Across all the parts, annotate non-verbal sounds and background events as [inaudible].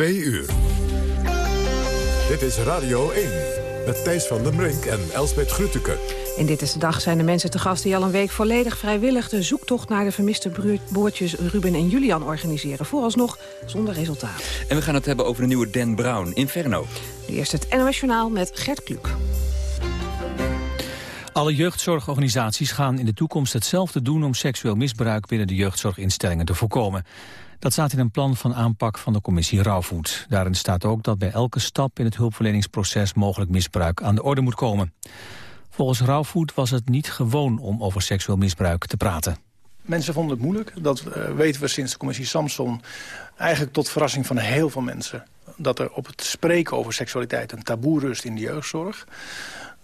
Twee uur. Dit is Radio 1 met Thijs van den Brink en Elsbeth Grütke. In Dit is de Dag zijn de mensen te gast die al een week volledig vrijwillig... de zoektocht naar de vermiste boortjes Ruben en Julian organiseren. Vooralsnog zonder resultaat. En we gaan het hebben over de nieuwe Dan Brown, Inferno. Eerst het NOS Journaal met Gert Kluk. Alle jeugdzorgorganisaties gaan in de toekomst hetzelfde doen om seksueel misbruik binnen de jeugdzorginstellingen te voorkomen. Dat staat in een plan van aanpak van de commissie Rauwvoet. Daarin staat ook dat bij elke stap in het hulpverleningsproces mogelijk misbruik aan de orde moet komen. Volgens Rauwvoet was het niet gewoon om over seksueel misbruik te praten. Mensen vonden het moeilijk. Dat uh, weten we sinds de commissie Samson. Eigenlijk tot verrassing van heel veel mensen. Dat er op het spreken over seksualiteit een taboe rust in de jeugdzorg.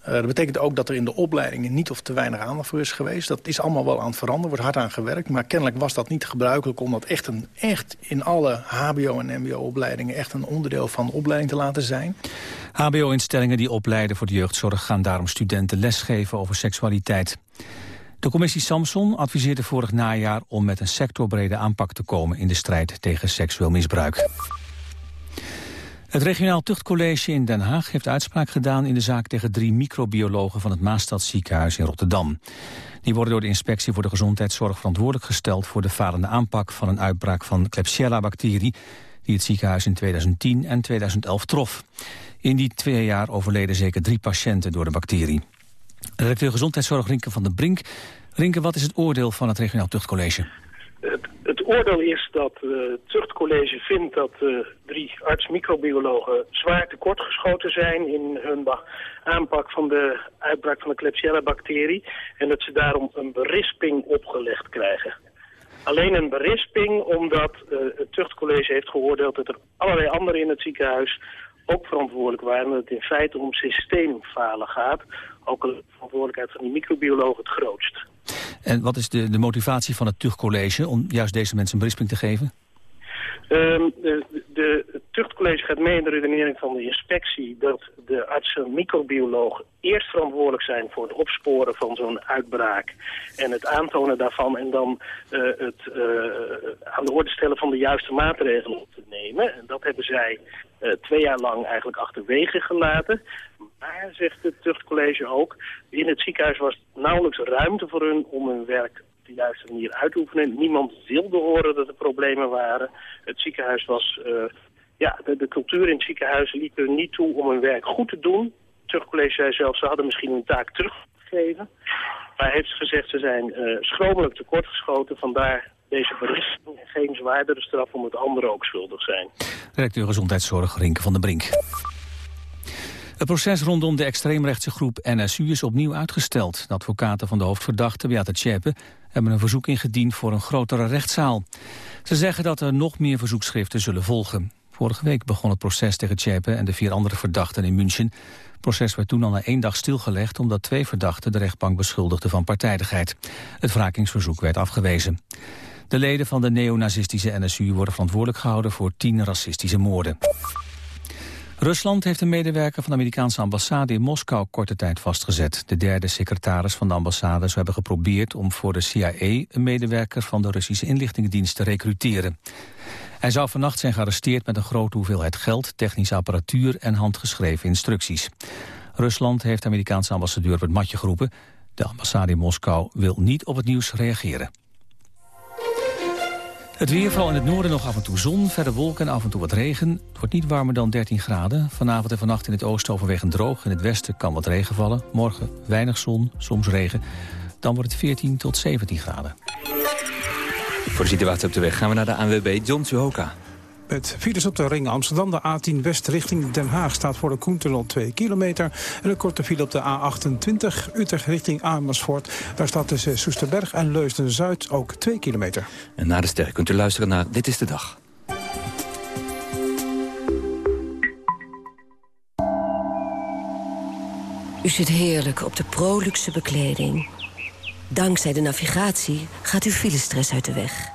Uh, dat betekent ook dat er in de opleidingen niet of te weinig aandacht voor is geweest. Dat is allemaal wel aan het veranderen, wordt hard aan gewerkt. Maar kennelijk was dat niet gebruikelijk om dat echt, een, echt in alle hbo- en mbo-opleidingen... echt een onderdeel van de opleiding te laten zijn. HBO-instellingen die opleiden voor de jeugdzorg... gaan daarom studenten lesgeven over seksualiteit. De commissie Samson adviseerde vorig najaar om met een sectorbrede aanpak te komen... in de strijd tegen seksueel misbruik. Het regionaal tuchtcollege in Den Haag heeft uitspraak gedaan in de zaak tegen drie microbiologen van het Maastadziekenhuis in Rotterdam. Die worden door de inspectie voor de gezondheidszorg verantwoordelijk gesteld voor de falende aanpak van een uitbraak van Klebsiella-bacterie die het ziekenhuis in 2010 en 2011 trof. In die twee jaar overleden zeker drie patiënten door de bacterie. Redacteur Gezondheidszorg Rinke van den Brink. Rinke, wat is het oordeel van het regionaal tuchtcollege? Oordeel is dat uh, het tuchtcollege vindt dat uh, drie arts-microbiologen zwaar tekortgeschoten zijn in hun aanpak van de uitbraak van de Klebsiella-bacterie en dat ze daarom een berisping opgelegd krijgen. Alleen een berisping omdat uh, het tuchtcollege heeft geoordeeld dat er allerlei anderen in het ziekenhuis ook verantwoordelijk waren. Dat het in feite om systeemfalen gaat. Ook de verantwoordelijkheid van die microbiologen het grootst. En wat is de, de motivatie van het tuchtcollege om juist deze mensen een berisping te geven? Um, de, de, het tuchtcollege gaat mee in de redenering van de inspectie dat de artsen microbiologen eerst verantwoordelijk zijn voor het opsporen van zo'n uitbraak en het aantonen daarvan en dan uh, het uh, aan de orde stellen van de juiste maatregelen op te nemen. En dat hebben zij twee jaar lang eigenlijk achterwege gelaten. Maar, zegt het tuchtcollege ook, in het ziekenhuis was nauwelijks ruimte voor hun om hun werk op de juiste manier uit te oefenen. Niemand wilde horen dat er problemen waren. Het ziekenhuis was... Uh, ja, de, cultuur in het ziekenhuis liep er niet toe om hun werk goed te doen. Het tuchtcollege zei zelf, ze hadden misschien hun taak teruggegeven. Maar heeft gezegd, ze zijn uh, schromelijk tekortgeschoten. Vandaar deze berichting geen zwaardere straf omdat anderen ook schuldig zijn. Directeur Gezondheidszorg Rinke van den Brink. Het proces rondom de extreemrechtse groep NSU is opnieuw uitgesteld. De advocaten van de hoofdverdachte, Beate Tjeppe, hebben een verzoek ingediend voor een grotere rechtszaal. Ze zeggen dat er nog meer verzoekschriften zullen volgen. Vorige week begon het proces tegen Tjeppe en de vier andere verdachten in München. Het proces werd toen al na één dag stilgelegd omdat twee verdachten de rechtbank beschuldigden van partijdigheid. Het wrakingsverzoek werd afgewezen. De leden van de neonazistische NSU worden verantwoordelijk gehouden voor tien racistische moorden. Rusland heeft een medewerker van de Amerikaanse ambassade in Moskou korte tijd vastgezet. De derde secretaris van de ambassade zou hebben geprobeerd om voor de CIA een medewerker van de Russische inlichtingendienst te recruteren. Hij zou vannacht zijn gearresteerd met een grote hoeveelheid geld, technische apparatuur en handgeschreven instructies. Rusland heeft de Amerikaanse ambassadeur op het matje geroepen. De ambassade in Moskou wil niet op het nieuws reageren. Het weer, vooral in het noorden nog af en toe zon, verder wolken en af en toe wat regen. Het wordt niet warmer dan 13 graden. Vanavond en vannacht in het oosten overwegend droog. In het westen kan wat regen vallen. Morgen weinig zon, soms regen. Dan wordt het 14 tot 17 graden. Voor de situatie op de weg gaan we naar de ANWB John. Met files op de ring Amsterdam, de A10 West richting Den Haag... staat voor de Koentunnel 2 kilometer. En een korte file op de A28 Utrecht richting Amersfoort. Daar staat tussen Soesterberg en Leusden-Zuid ook 2 kilometer. En na de ster kunt u luisteren naar Dit is de Dag. U zit heerlijk op de Proluxe bekleding. Dankzij de navigatie gaat uw filestress uit de weg...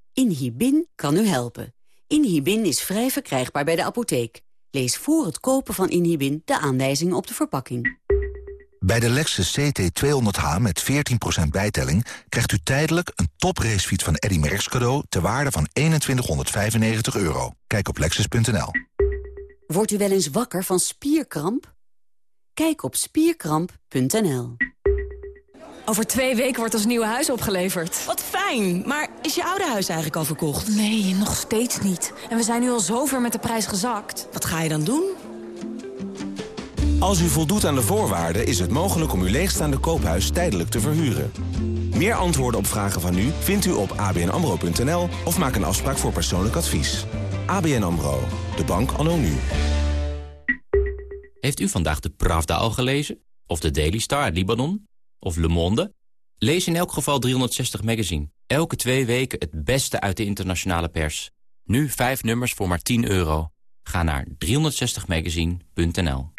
Inhibin kan u helpen. Inhibin is vrij verkrijgbaar bij de apotheek. Lees voor het kopen van Inhibin de aanwijzingen op de verpakking. Bij de Lexus CT200H met 14% bijtelling... krijgt u tijdelijk een topracefiets van Eddy Merckx cadeau... ter waarde van 2195 euro. Kijk op lexus.nl. Wordt u wel eens wakker van spierkramp? Kijk op spierkramp.nl. Over twee weken wordt ons nieuwe huis opgeleverd. Wat fijn, maar is je oude huis eigenlijk al verkocht? Nee, nog steeds niet. En we zijn nu al zo ver met de prijs gezakt. Wat ga je dan doen? Als u voldoet aan de voorwaarden is het mogelijk om uw leegstaande koophuis tijdelijk te verhuren. Meer antwoorden op vragen van u vindt u op abnamro.nl of maak een afspraak voor persoonlijk advies. ABN AMRO, de bank anno nu. Heeft u vandaag de Pravda al gelezen? Of de Daily Star uit Libanon? Of Le Monde? Lees in elk geval 360 Magazine. Elke twee weken het beste uit de internationale pers. Nu vijf nummers voor maar 10 euro. Ga naar 360magazine.nl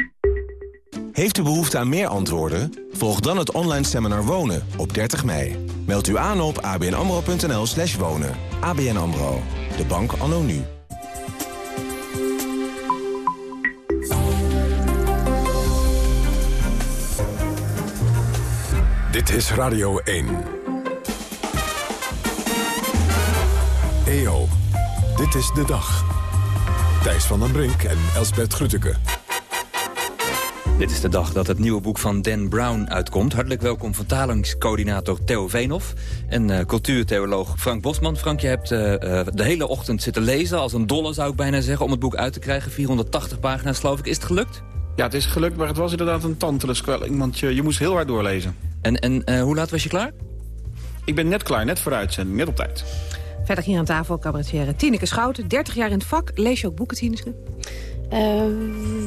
Heeft u behoefte aan meer antwoorden? Volg dan het online seminar Wonen op 30 mei. Meld u aan op abnamro.nl slash wonen. ABN AMRO, de bank anno nu. Dit is Radio 1. EO, dit is de dag. Thijs van den Brink en Elsbert Grütke. Dit is de dag dat het nieuwe boek van Dan Brown uitkomt. Hartelijk welkom vertalingscoördinator Theo Veenhoff... en uh, cultuurtheoloog Frank Bosman. Frank, je hebt uh, uh, de hele ochtend zitten lezen, als een dolle zou ik bijna zeggen... om het boek uit te krijgen, 480 pagina's geloof ik. Is het gelukt? Ja, het is gelukt, maar het was inderdaad een tandteleskwelling... want je, je moest heel hard doorlezen. En, en hoe laat was je klaar? Ik ben net klaar, net voor de uitzending, net op tijd. Verder hier aan tafel cabaretière Tineke Schouten. 30 jaar in het vak. Lees je ook boeken, Tineke? Uh,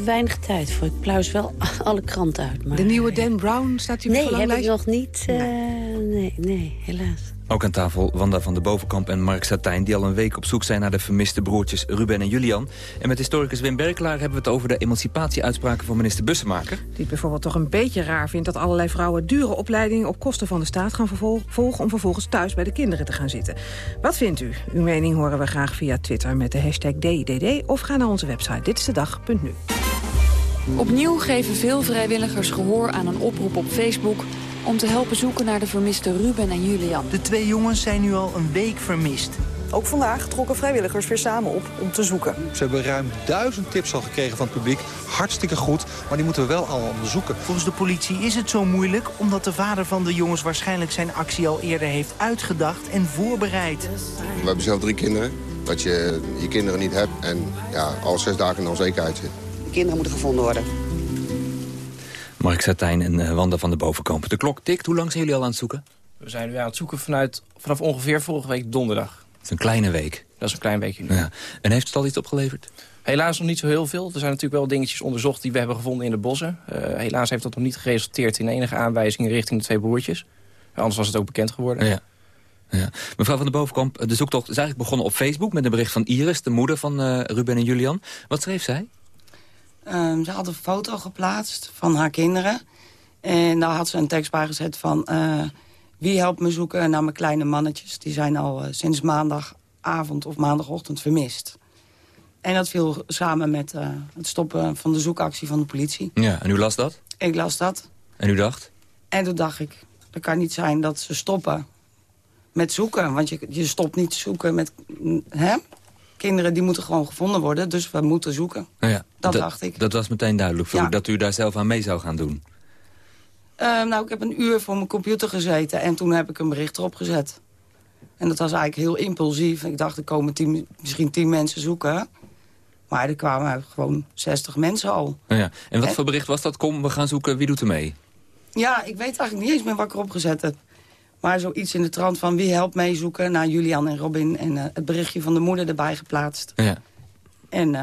weinig tijd voor. Ik pluis wel [laughs] alle kranten uit. Maar... De nieuwe Dan Brown staat hier op Nee, heb ik nog niet. Uh, nee, nee, helaas. Ook aan tafel Wanda van de Bovenkamp en Mark Satijn... die al een week op zoek zijn naar de vermiste broertjes Ruben en Julian. En met historicus Wim Berklaar hebben we het over de emancipatieuitspraken van minister Bussemaker. Die het bijvoorbeeld toch een beetje raar vindt dat allerlei vrouwen dure opleidingen op kosten van de staat gaan volgen... om vervolgens thuis bij de kinderen te gaan zitten. Wat vindt u? Uw mening horen we graag via Twitter met de hashtag DIDD of ga naar onze website ditstedag.nu. Opnieuw geven veel vrijwilligers gehoor aan een oproep op Facebook om te helpen zoeken naar de vermiste Ruben en Julian. De twee jongens zijn nu al een week vermist. Ook vandaag trokken vrijwilligers weer samen op om te zoeken. Ze hebben ruim duizend tips al gekregen van het publiek. Hartstikke goed, maar die moeten we wel allemaal onderzoeken. Volgens de politie is het zo moeilijk... omdat de vader van de jongens waarschijnlijk zijn actie al eerder heeft uitgedacht en voorbereid. We hebben zelf drie kinderen. Dat je je kinderen niet hebt en ja, al zes dagen in onzekerheid zit. De kinderen moeten gevonden worden. Mark Satijn en uh, Wanda van de Bovenkamp. De klok tikt. Hoe lang zijn jullie al aan het zoeken? We zijn nu aan het zoeken vanuit, vanaf ongeveer vorige week donderdag. Dat is een kleine week. Dat is een klein weekje nu. Ja. En heeft het al iets opgeleverd? Helaas nog niet zo heel veel. Er zijn natuurlijk wel dingetjes onderzocht die we hebben gevonden in de bossen. Uh, helaas heeft dat nog niet geresulteerd in enige aanwijzingen richting de twee broertjes. Anders was het ook bekend geworden. Ja. Ja. Mevrouw van de Bovenkamp, de zoektocht is eigenlijk begonnen op Facebook... met een bericht van Iris, de moeder van uh, Ruben en Julian. Wat schreef zij? Um, ze had een foto geplaatst van haar kinderen. En daar had ze een tekst bij gezet van... Uh, wie helpt me zoeken naar mijn kleine mannetjes? Die zijn al uh, sinds maandagavond of maandagochtend vermist. En dat viel samen met uh, het stoppen van de zoekactie van de politie. Ja, en u las dat? Ik las dat. En u dacht? En toen dacht ik, het kan niet zijn dat ze stoppen met zoeken. Want je, je stopt niet zoeken met... Hè? Kinderen die moeten gewoon gevonden worden, dus we moeten zoeken. Nou ja, dat, dat, dacht ik. Dat was meteen duidelijk voor ja. u, dat u daar zelf aan mee zou gaan doen. Uh, nou, ik heb een uur voor mijn computer gezeten en toen heb ik een bericht erop gezet. En dat was eigenlijk heel impulsief. Ik dacht, er komen tien, misschien tien mensen zoeken. Maar er kwamen gewoon 60 mensen al. Nou ja. En wat en, voor bericht was dat? Kom, we gaan zoeken, wie doet er mee? Ja, ik weet eigenlijk niet eens meer wat ik erop gezet heb. Maar zoiets in de trant van wie helpt meezoeken naar Julian en Robin. En uh, het berichtje van de moeder erbij geplaatst. Ja. En uh,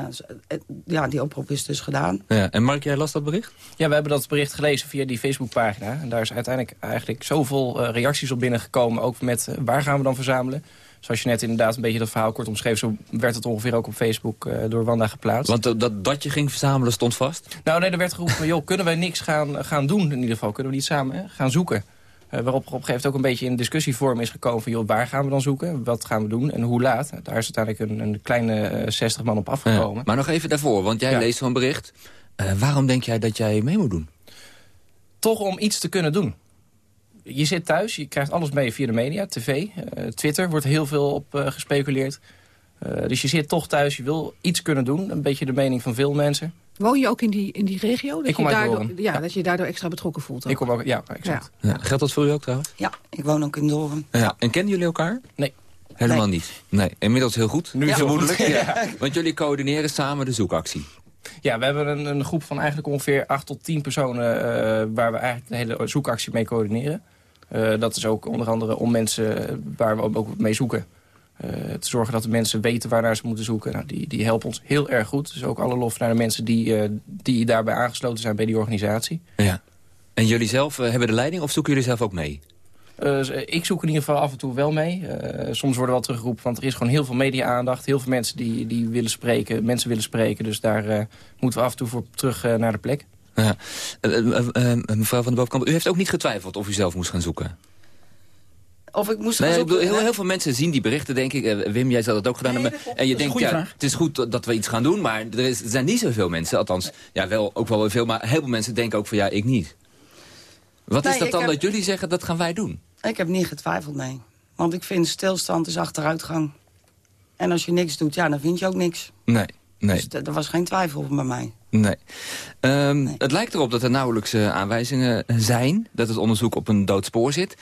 ja, die oproep is dus gedaan. Ja. En Mark, jij las dat bericht? Ja, we hebben dat bericht gelezen via die Facebookpagina. En daar is uiteindelijk eigenlijk zoveel uh, reacties op binnengekomen. Ook met waar gaan we dan verzamelen. Zoals je net inderdaad een beetje dat verhaal kort omschreef... zo werd het ongeveer ook op Facebook door Wanda geplaatst. Want dat, dat je ging verzamelen stond vast? Nou nee, er werd geroepen van... joh, kunnen wij niks gaan, gaan doen in ieder geval? Kunnen we niet samen hè, gaan zoeken? Waarop op een gegeven moment ook een beetje in discussievorm is gekomen van... joh, waar gaan we dan zoeken? Wat gaan we doen? En hoe laat? Daar is uiteindelijk een, een kleine 60 man op afgekomen. maar nog even daarvoor, want jij leest zo'n bericht. waarom denk jij dat jij mee moet doen? Toch om iets te kunnen doen je zit thuis, je krijgt alles mee via de media, tv, uh, Twitter wordt heel veel op uh, gespeculeerd. Uh, dus je zit toch thuis, je wil iets kunnen doen. Een beetje de mening van veel mensen. Woon je ook in die, in die regio? Dat ik kom je uit daardoor, ja, ja, dat je daardoor extra betrokken voelt? Ook. Ik kom ook, ja, exact. Ja. Ja. Geldt dat voor u ook trouwens? Ja, ik woon ook in Doren. Ja. En kennen jullie elkaar? Nee. Helemaal nee. niet? Nee. Inmiddels heel goed? Nu vermoedelijk. Ja. [laughs] Want jullie coördineren samen de zoekactie. Ja, we hebben een, een groep van eigenlijk ongeveer 8 tot 10 personen... Uh, waar we eigenlijk de hele zoekactie mee coördineren. Uh, dat is ook onder andere om mensen waar we ook mee zoeken. Uh, te zorgen dat de mensen weten waarnaar ze moeten zoeken. Nou, die, die helpen ons heel erg goed. Dus ook alle lof naar de mensen die, uh, die daarbij aangesloten zijn bij die organisatie. Ja. En jullie zelf hebben de leiding of zoeken jullie zelf ook mee? ik zoek in ieder geval af en toe wel mee. soms worden we wel teruggeroepen, want er is gewoon heel veel media-aandacht. Heel veel mensen die, die willen spreken, mensen willen spreken. Dus daar moeten we af en toe voor terug naar de plek. Ja. Mevrouw van de Bovenkamp, u heeft ook niet getwijfeld of u zelf moest gaan zoeken? Of ik moest nee? Heel, heel, veel mensen zien die berichten, denk ik. Wim, jij zou dat ook gedaan hebben. En je denkt, ja, vraag. het is goed dat we iets gaan doen, maar er, is, er, zijn niet zoveel mensen. Althans, ja, wel, ook wel veel, maar heel veel mensen denken ook van ja, ik niet. Wat nee, is dat dan heb, dat jullie zeggen, dat gaan wij doen? Ik heb niet getwijfeld, nee. Want ik vind stilstand is achteruitgang. En als je niks doet, ja, dan vind je ook niks. Nee, nee. Dus er was geen twijfel bij mij. Nee. Um, nee. Het lijkt erop dat er nauwelijks uh, aanwijzingen zijn... dat het onderzoek op een doodspoor zit.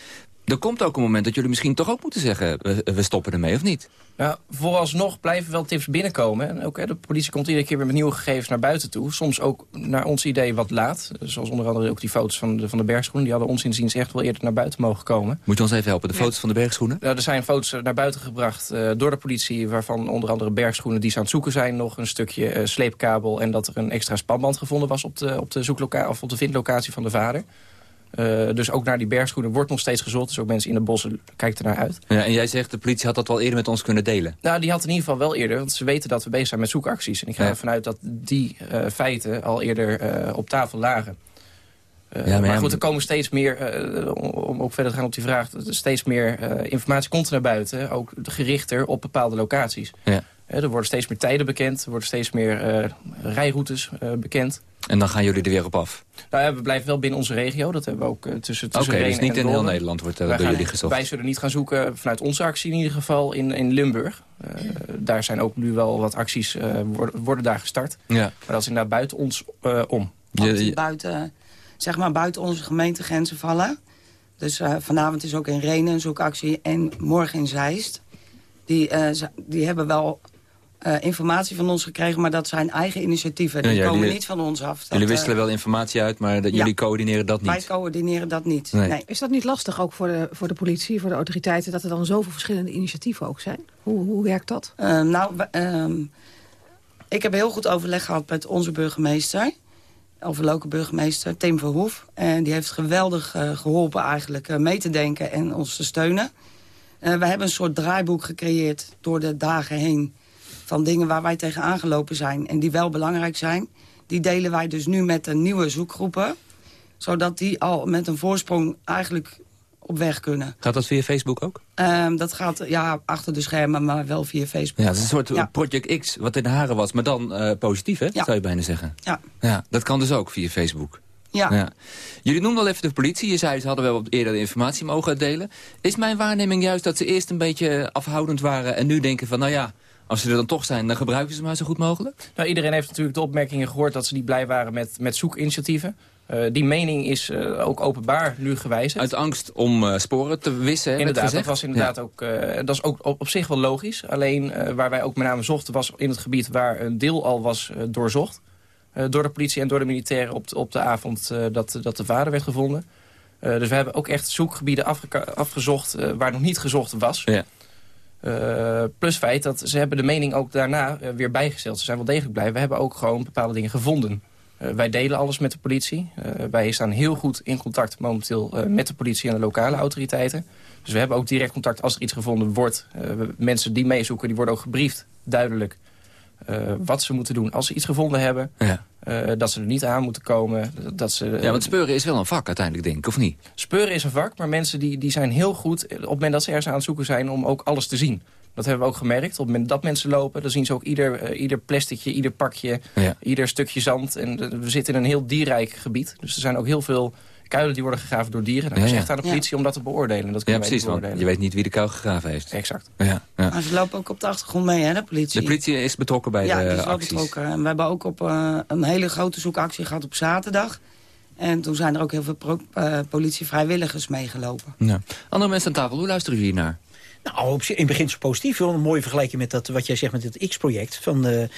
Er komt ook een moment dat jullie misschien toch ook moeten zeggen... we, we stoppen ermee, of niet? Nou, vooralsnog blijven wel tips binnenkomen. En ook, hè, de politie komt iedere keer weer met nieuwe gegevens naar buiten toe. Soms ook naar ons idee wat laat. Zoals onder andere ook die foto's van de, van de bergschoenen. Die hadden ons inziens echt wel eerder naar buiten mogen komen. Moet je ons even helpen, de foto's ja. van de bergschoenen? Nou, er zijn foto's naar buiten gebracht uh, door de politie... waarvan onder andere bergschoenen die ze aan het zoeken zijn... nog een stukje uh, sleepkabel en dat er een extra spanband gevonden was... op de, op de, zoeklocatie, of op de vindlocatie van de vader. Uh, dus ook naar die bergschoenen wordt nog steeds gezocht. Dus ook mensen in de bossen kijken er naar uit. Ja, en jij zegt de politie had dat wel eerder met ons kunnen delen? Nou, die had in ieder geval wel eerder. Want ze weten dat we bezig zijn met zoekacties. En ik ga ja. ervan uit dat die uh, feiten al eerder uh, op tafel lagen. Ja, maar, maar goed, er komen steeds meer, om ook verder te gaan op die vraag... steeds meer informatie komt er naar buiten, ook gerichter op bepaalde locaties. Ja. Er worden steeds meer tijden bekend, er worden steeds meer rijroutes bekend. En dan gaan jullie er weer op af? Nou ja, we blijven wel binnen onze regio. Dat hebben we ook uh, tussen, tussen Oké, okay, dus niet in heel Nederland wordt uh, door gaan, jullie gezocht? Wij zullen niet gaan zoeken vanuit onze actie in ieder geval in, in Limburg. Uh, daar zijn ook nu wel wat acties, worden, worden daar gestart. Ja. Maar dat is inderdaad buiten ons om. Je, je... Buiten, zeg maar buiten onze gemeentegrenzen vallen. Dus vanavond is ook in Renen een zoekactie en morgen in Zeist. Die, die hebben wel uh, informatie van ons gekregen, maar dat zijn eigen initiatieven. Die ja, ja, komen die, niet van ons af. Dat, jullie wisselen wel informatie uit, maar dat, ja, jullie coördineren dat niet? Wij coördineren dat niet, nee. nee. Is dat niet lastig ook voor de, voor de politie, voor de autoriteiten... dat er dan zoveel verschillende initiatieven ook zijn? Hoe, hoe werkt dat? Uh, nou, uh, ik heb heel goed overleg gehad met onze burgemeester... overloken burgemeester, Tim Verhoef. En die heeft geweldig uh, geholpen eigenlijk uh, mee te denken en ons te steunen. we hebben een soort draaiboek gecreëerd door de dagen heen van dingen waar wij tegen aangelopen zijn... en die wel belangrijk zijn. Die delen wij dus nu met de nieuwe zoekgroepen. Zodat die al met een voorsprong eigenlijk op weg kunnen. Gaat dat via Facebook ook? Um, dat gaat ja, achter de schermen, maar wel via Facebook. Ja, het is een soort ja. Project X, wat in de haren was. Maar dan uh, positief, hè? Ja. zou je bijna zeggen. Ja. ja. Dat kan dus ook via Facebook. Ja. ja. Jullie noemden al even de politie. Je zei, ze hadden wel eerder de informatie mogen delen. Is mijn waarneming juist dat ze eerst een beetje afhoudend waren... en nu denken van, nou ja, als ze er dan toch zijn, dan gebruiken ze maar zo goed mogelijk? Nou, iedereen heeft natuurlijk de opmerkingen gehoord dat ze niet blij waren met, met zoekinitiatieven. Uh, die mening is uh, ook openbaar nu gewijzigd. Uit angst om uh, sporen te wissen, Inderdaad, dat was inderdaad ja. ook, dat is ook op, op, zich wel logisch. Alleen waar wij ook met name zochten was in het gebied waar een deel al was doorzocht. door de politie en door de militairen op de, op de avond dat, dat de vader werd gevonden. dus we hebben ook echt zoekgebieden afgezocht waar nog niet gezocht was. Ja. Uh, plus feit dat ze hebben de mening ook daarna uh, weer bijgesteld. Ze zijn wel degelijk blij. We hebben ook gewoon bepaalde dingen gevonden. wij delen alles met de politie. wij staan heel goed in contact momenteel met de politie en de lokale autoriteiten. Dus we hebben ook direct contact als er iets gevonden wordt. mensen die meezoeken, die worden ook gebriefd, duidelijk. wat ze moeten doen als ze iets gevonden hebben. Ja. Dat ze er niet aan moeten komen. Dat ze, ja, want speuren is wel een vak uiteindelijk, denk ik, of niet? Speuren is een vak, maar mensen die, die zijn heel goed... op het moment dat ze ergens aan het zoeken zijn om ook alles te zien. Dat hebben we ook gemerkt. Op het moment dat mensen lopen, dan zien ze ook ieder, uh, ieder plasticje, ieder pakje, ieder stukje zand. En we zitten in een heel dierrijk gebied. Dus er zijn ook heel veel kuilen die worden gegraven door dieren. Dat is echt aan de politie om dat te beoordelen. Dat ja, precies, want je weet niet wie de kuil gegraven heeft. Exact. Ja, ja. Maar ze lopen ook op de achtergrond mee, hè, de politie. De politie is betrokken bij ja, de is acties. betrokken. En we hebben ook op uh, een hele grote zoekactie gehad op zaterdag. En toen zijn er ook heel veel uh, politievrijwilligers meegelopen. Ja. Andere mensen aan tafel, hoe luisteren jullie naar? Nou, in beginsel positief. Wel een mooie vergelijking met dat, wat jij zegt met het X-project. Van de,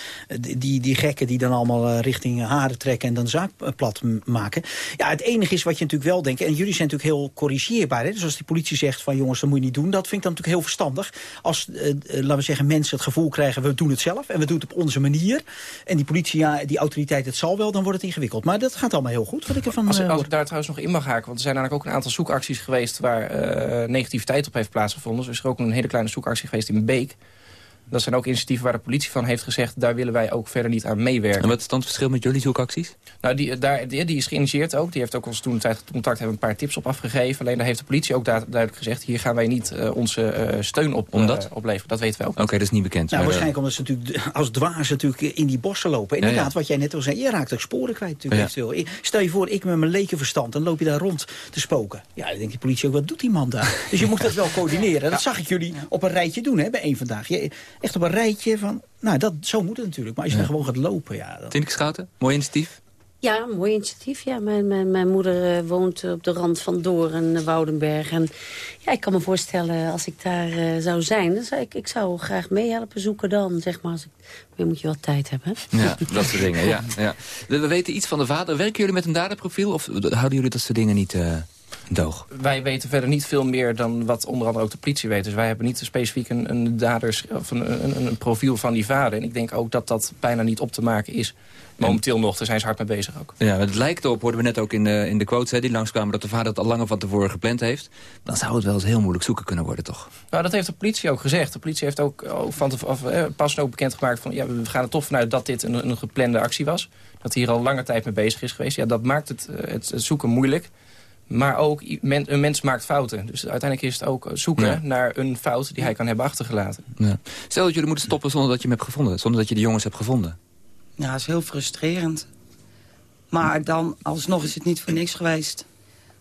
die, die gekken die dan allemaal eh, richting haren trekken en dan de zaak eh, plat maken. Ja, het enige is wat je natuurlijk wel denkt. En jullie zijn natuurlijk heel corrigeerbaar. Hè? Dus als die politie zegt van jongens, dat moet je niet doen. Dat vind ik dan natuurlijk heel verstandig. Als, uh, laten we zeggen, mensen het gevoel krijgen we doen het zelf. En we doen het op onze manier. En die politie, ja, die autoriteit het zal wel, dan wordt het ingewikkeld. Maar dat gaat allemaal heel goed. Wat ik ervan, als, als ik daar trouwens nog in mag haken. Want er zijn eigenlijk ook een aantal zoekacties geweest waar negativiteit op heeft plaatsgevonden. Dus er ook een hele kleine zoekactie geweest in Beek. Dat zijn ook initiatieven waar de politie van heeft gezegd... daar willen wij ook verder niet aan meewerken. En wat is dan het verschil met jullie zoekacties? Nou, die, daar, die, die is geïnitieerd ook. Die heeft ook ons toen tijd contact hebben een paar tips op afgegeven. Alleen daar heeft de politie ook duidelijk gezegd... hier gaan wij niet uh, onze uh, steun op uh, opleveren. Dat weten wij ook Oké, okay, dat is niet bekend. Nou, waarschijnlijk omdat ze natuurlijk als dwaas natuurlijk in die bossen lopen. Inderdaad, ja, ja. wat jij net al zei. Je raakt ook sporen kwijt natuurlijk. Ja. Stel je voor, ik met mijn lekenverstand... dan loop je daar rond te spoken. Ja, dan denkt die politie ook, wat doet die man daar? [laughs] dus je moet dat wel coördineren. Dat zag ik jullie op een rijtje doen hè, bij één vandaag. Je, echt op een rijtje van... Nou, dat, zo moet het natuurlijk. Maar als je ja. dan gewoon gaat lopen, ja... Dan... Tineke Schouten, mooi initiatief. Ja, mooi initiatief. Ja. Mijn, mijn, mijn moeder uh, woont op de rand van Doorn, uh, Woudenberg. En ja, ik kan me voorstellen, als ik daar uh, zou zijn... Dan zou ik, ik zou graag meehelpen zoeken dan, zeg maar. Als ik, maar moet je wel tijd hebben. Ja, dat soort dingen, ja, ja. We weten iets van de vader. Werken jullie met een daderprofiel of houden jullie dat soort dingen niet... Doog. Wij weten verder niet veel meer dan wat onder andere ook de politie weet. Dus wij hebben niet specifiek een, een daders of een, een, een, profiel van die vader. En ik denk ook dat dat bijna niet op te maken is. Momenteel nog, daar zijn ze hard mee bezig ook. Ja, het lijkt erop, hoorden we net ook in de, in de quotes hè, die langskwamen... dat de vader het al langer van tevoren gepland heeft. Dan zou het wel eens heel moeilijk zoeken kunnen worden, toch? Nou, dat heeft de politie ook gezegd. De politie heeft ook, ook van eh, pas ook bekendgemaakt van... ja, we gaan er toch vanuit dat dit een, een geplande actie was. Dat hij hier al lange tijd mee bezig is geweest. Ja, dat maakt het, het, het zoeken moeilijk. Maar ook, men, een mens maakt fouten. Dus uiteindelijk is het ook zoeken ja. naar een fout die hij kan hebben achtergelaten. Ja. Stel dat jullie moeten stoppen zonder dat je hem hebt gevonden. Zonder dat je de jongens hebt gevonden. Ja, dat is heel frustrerend. Maar dan, alsnog is het niet voor niks geweest.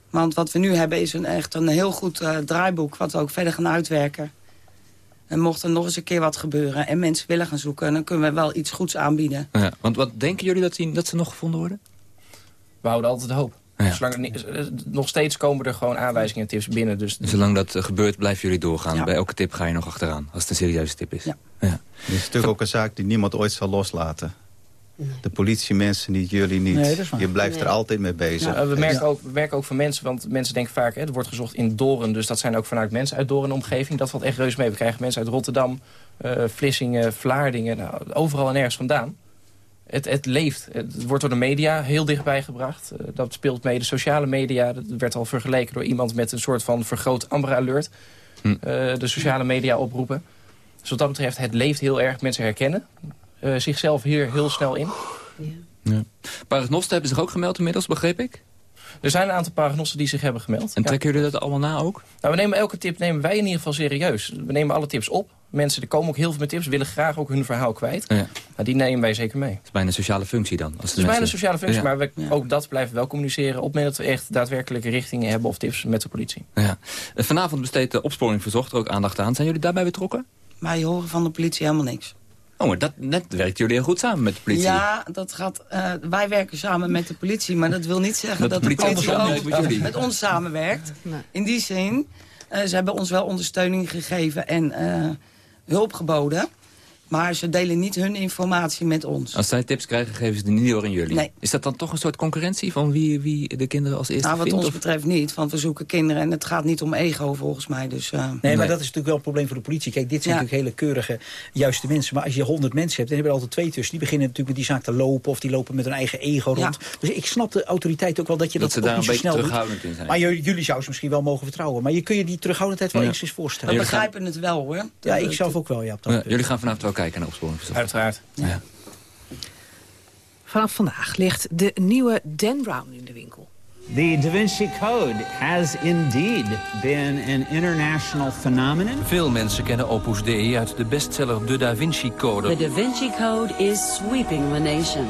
Want wat we nu hebben is een, echt een heel goed uh, draaiboek... wat we ook verder gaan uitwerken. En mocht er nog eens een keer wat gebeuren en mensen willen gaan zoeken... dan kunnen we wel iets goeds aanbieden. Ja, want wat denken jullie dat, die, dat ze nog gevonden worden? We houden altijd hoop. Ja. Zolang er, nog steeds komen er gewoon aanwijzingen en tips binnen. Dus Zolang dat gebeurt, blijven jullie doorgaan. Ja. Bij elke tip ga je nog achteraan, als het een serieuze tip is. Ja. Is natuurlijk ook een zaak die niemand ooit zal loslaten. De politiemensen niet, jullie niet. Nee, je blijft nee. er altijd mee bezig. Ja, we, merken ook, we merken ook van mensen, want mensen denken vaak... Hè, er wordt gezocht in Doren, dus dat zijn ook vanuit mensen uit Doren omgeving. Dat valt echt reus mee. We krijgen mensen uit Rotterdam, uh, Vlissingen, Vlaardingen... Nou, overal en ergens vandaan het, het leeft. Het wordt door de media heel dichtbij gebracht. Uh, dat speelt mee. De sociale media, dat werd al vergeleken door iemand met een soort van vergroot Amber Alert. Hm. Uh, de sociale media oproepen. Dus wat dat betreft, het leeft heel erg. Mensen herkennen uh, zichzelf hier heel snel in. Ja. Ja. Paragnosten hebben zich ook gemeld inmiddels, begreep ik? Er zijn een aantal paragnosten die zich hebben gemeld. En trekken jullie dat allemaal na ook? Nou, we nemen elke tip nemen wij in ieder geval serieus. We nemen alle tips op. Mensen, er komen ook heel veel met tips, willen graag ook hun verhaal kwijt. Ja. Nou, die nemen wij zeker mee. Het is bijna een sociale functie dan. Als het is bijna een sociale functie, ja. maar we, ook dat blijven wel communiceren... op het moment dat we echt daadwerkelijke richtingen hebben of tips met de politie. Ja. Vanavond besteedt de opsporing verzocht er ook aandacht aan. Zijn jullie daarbij betrokken? Wij horen van de politie helemaal niks. Oh, maar dat, net werken jullie heel goed samen met de politie. Ja, dat gaat, uh, wij werken samen met de politie. Maar dat wil niet zeggen dat, dat de politie, ook met, ons samenwerkt. Nee. In die zin, uh, ze hebben ons wel ondersteuning gegeven en uh, hulp geboden. Maar ze delen niet hun informatie met ons. Als zij tips krijgen, geven ze die niet door aan jullie. Nee. Is dat dan toch een soort concurrentie van wie, wie de kinderen als eerste nou, wat vindt? ons betreft niet, want we zoeken kinderen en het gaat niet om ego volgens mij. Dus, uh... nee, maar dat is natuurlijk wel een probleem voor de politie. Kijk, dit zijn ja. natuurlijk hele keurige, juiste mensen. Maar als je honderd mensen hebt, dan hebben er altijd twee tussen. Die beginnen natuurlijk met die zaak te lopen of die lopen met hun eigen ego rond. Ja. Dus ik snap de autoriteit ook wel dat je dat, dat ze daar niet een beetje terughoudend in zijn. Maar jullie zouden ze misschien wel mogen vertrouwen. Maar je kun je die terughoudendheid wel ja. eens voorstellen. We begrijpen het wel hoor. Ja, ik zelf ook wel, ja. ja jullie gaan vanavond wel kijken naar. Uiteraard. Ja. Vanaf vandaag ligt de nieuwe Dan Brown in de winkel. The Da Vinci Code has indeed been an international phenomenon. Veel mensen kennen Opus Dei uit de bestseller De Da Vinci Code. The Da Vinci Code is sweeping the nation.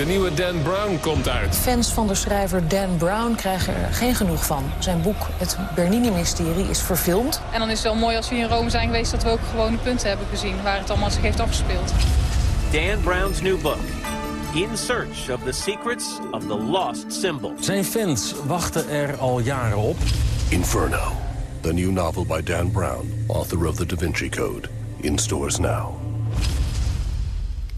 De nieuwe Dan Brown komt uit. Fans van de schrijver Dan Brown krijgen er geen genoeg van. Zijn boek Het Bernini-mysterie is verfilmd. En dan is het wel mooi als we in Rome zijn geweest... dat we ook gewoon de punten hebben gezien waar het allemaal zich heeft afgespeeld. Dan Brown's new book. In search of the secrets of the lost symbol. Zijn fans wachten er al jaren op. Inferno, the new novel by Dan Brown, author of the Da Vinci Code. In stores now.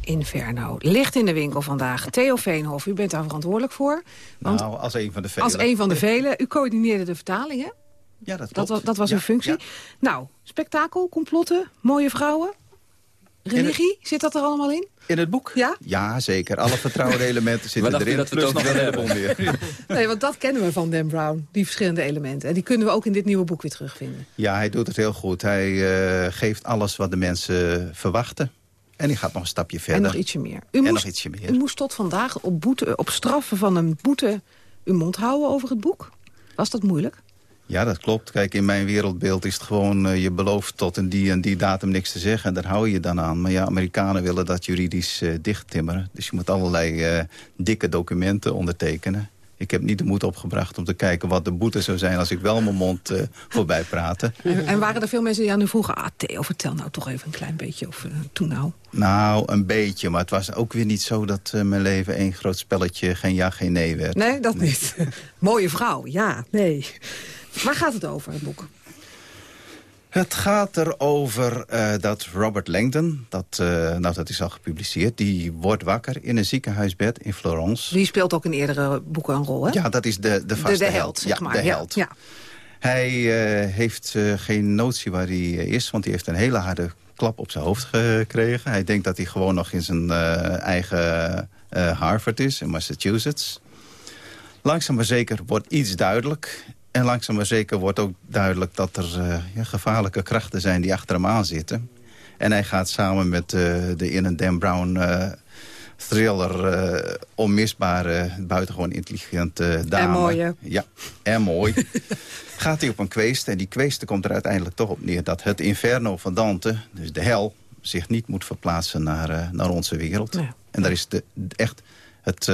Inferno. Ligt in de winkel vandaag. Theo Veenhof, u bent daar verantwoordelijk voor. Want nou, als een van de velen. Als een van de velen. U coördineerde de vertalingen. Ja, dat klopt. Dat, was, dat was ja, uw functie. Ja. Nou, spektakel, complotten, mooie vrouwen. Religie, het, zit dat er allemaal in? In het boek? Ja? Ja, zeker. Alle vertrouwde elementen zitten erin. Dat plus nog een heleboel meer. [laughs] [laughs] nee, want dat kennen we van Dan Brown. Die verschillende elementen. En die kunnen we ook in dit nieuwe boek weer terugvinden. Ja, hij doet het heel goed. Hij uh, geeft alles wat de mensen verwachten. En die gaat nog een stapje verder. En nog ietsje meer. U en moest, nog ietsje meer. U moest tot vandaag op, boete, op straffen van een boete uw mond houden over het boek. Was dat moeilijk? Ja, dat klopt. Kijk, in mijn wereldbeeld is het gewoon... Uh, je belooft tot een die en die datum niks te zeggen. En daar hou je je dan aan. Maar ja, Amerikanen willen dat juridisch uh, dichttimmeren. Dus je moet allerlei uh, dikke documenten ondertekenen. Ik heb niet de moed opgebracht om te kijken wat de boete zou zijn... als ik wel mijn mond uh, voorbij praatte. En, en, waren er veel mensen die aan u vroegen... ah, Theo, vertel nou toch even een klein beetje over uh, toen nou. Nou, een beetje. Maar het was ook weer niet zo dat uh, mijn leven één groot spelletje... geen ja, geen nee werd. Nee, dat nee. niet. [laughs] Mooie vrouw, ja, nee. Waar gaat het over, het boek? Het gaat erover uh, dat Robert Langdon, dat, uh, nou, dat is al gepubliceerd... die wordt wakker in een ziekenhuisbed in Florence. Die speelt ook in eerdere boeken een rol, hè? Ja, dat is de, de vaste de, de held, held. zeg ja, maar. de held. Ja, ja. Hij uh, heeft geen notie waar hij is, want hij heeft een hele harde klap op zijn hoofd gekregen. Hij denkt dat hij gewoon nog in zijn eigen Harvard is, in Massachusetts. Langzaam maar zeker wordt iets duidelijk... En langzaam maar zeker wordt ook duidelijk dat er uh, ja, gevaarlijke krachten zijn die achter hem aan zitten. En hij gaat samen met uh, de in een Dan Brown uh, thriller onmisbare, buitengewoon intelligente dame. En mooie. Ja, en mooi. [laughs] gaat hij op een kweest en die kweest komt er uiteindelijk toch op neer... dat het inferno van Dante, dus de hel, zich niet moet verplaatsen naar, naar onze wereld. Ja. En daar is de, echt het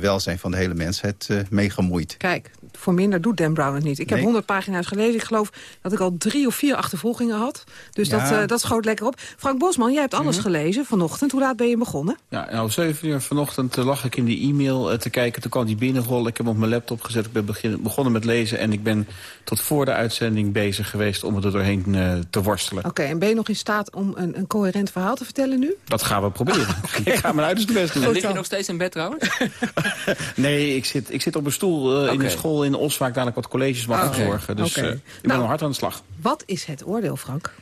welzijn van de hele mensheid mee gemoeid. Kijk, voor minder doet Dan Brown het niet. Ik heb Nee. 100 pagina's gelezen. Ik geloof dat ik al drie of vier achtervolgingen had. Dus Ja. dat, eh, dat schoot lekker op. Frank Bosman, jij hebt alles Mhm. gelezen vanochtend. Hoe laat ben je begonnen? Ja, nou, zeven uur vanochtend eh, lag ik in die e-mail eh, te kijken. Toen kwam die binnenrollen. Ik heb hem op mijn laptop gezet. Ik ben begin- begonnen met lezen. En ik ben tot voor de uitzending bezig geweest om het er doorheen eh, te worstelen. Oké, en ben je nog in staat om een, een coherent verhaal te vertellen nu? Dat gaan we proberen. [laughs] ik ga mijn uiterste best doen. Lig je nog steeds in bed trouwens? [laughs] Nee, ik zit, ik zit op een stoel eh, in een school in Os... waar ik dadelijk wat colleges mag Oké. verzorgen. Dus eh, ik ben Nou. al hard aan de slag. Wat is het oordeel, Frank?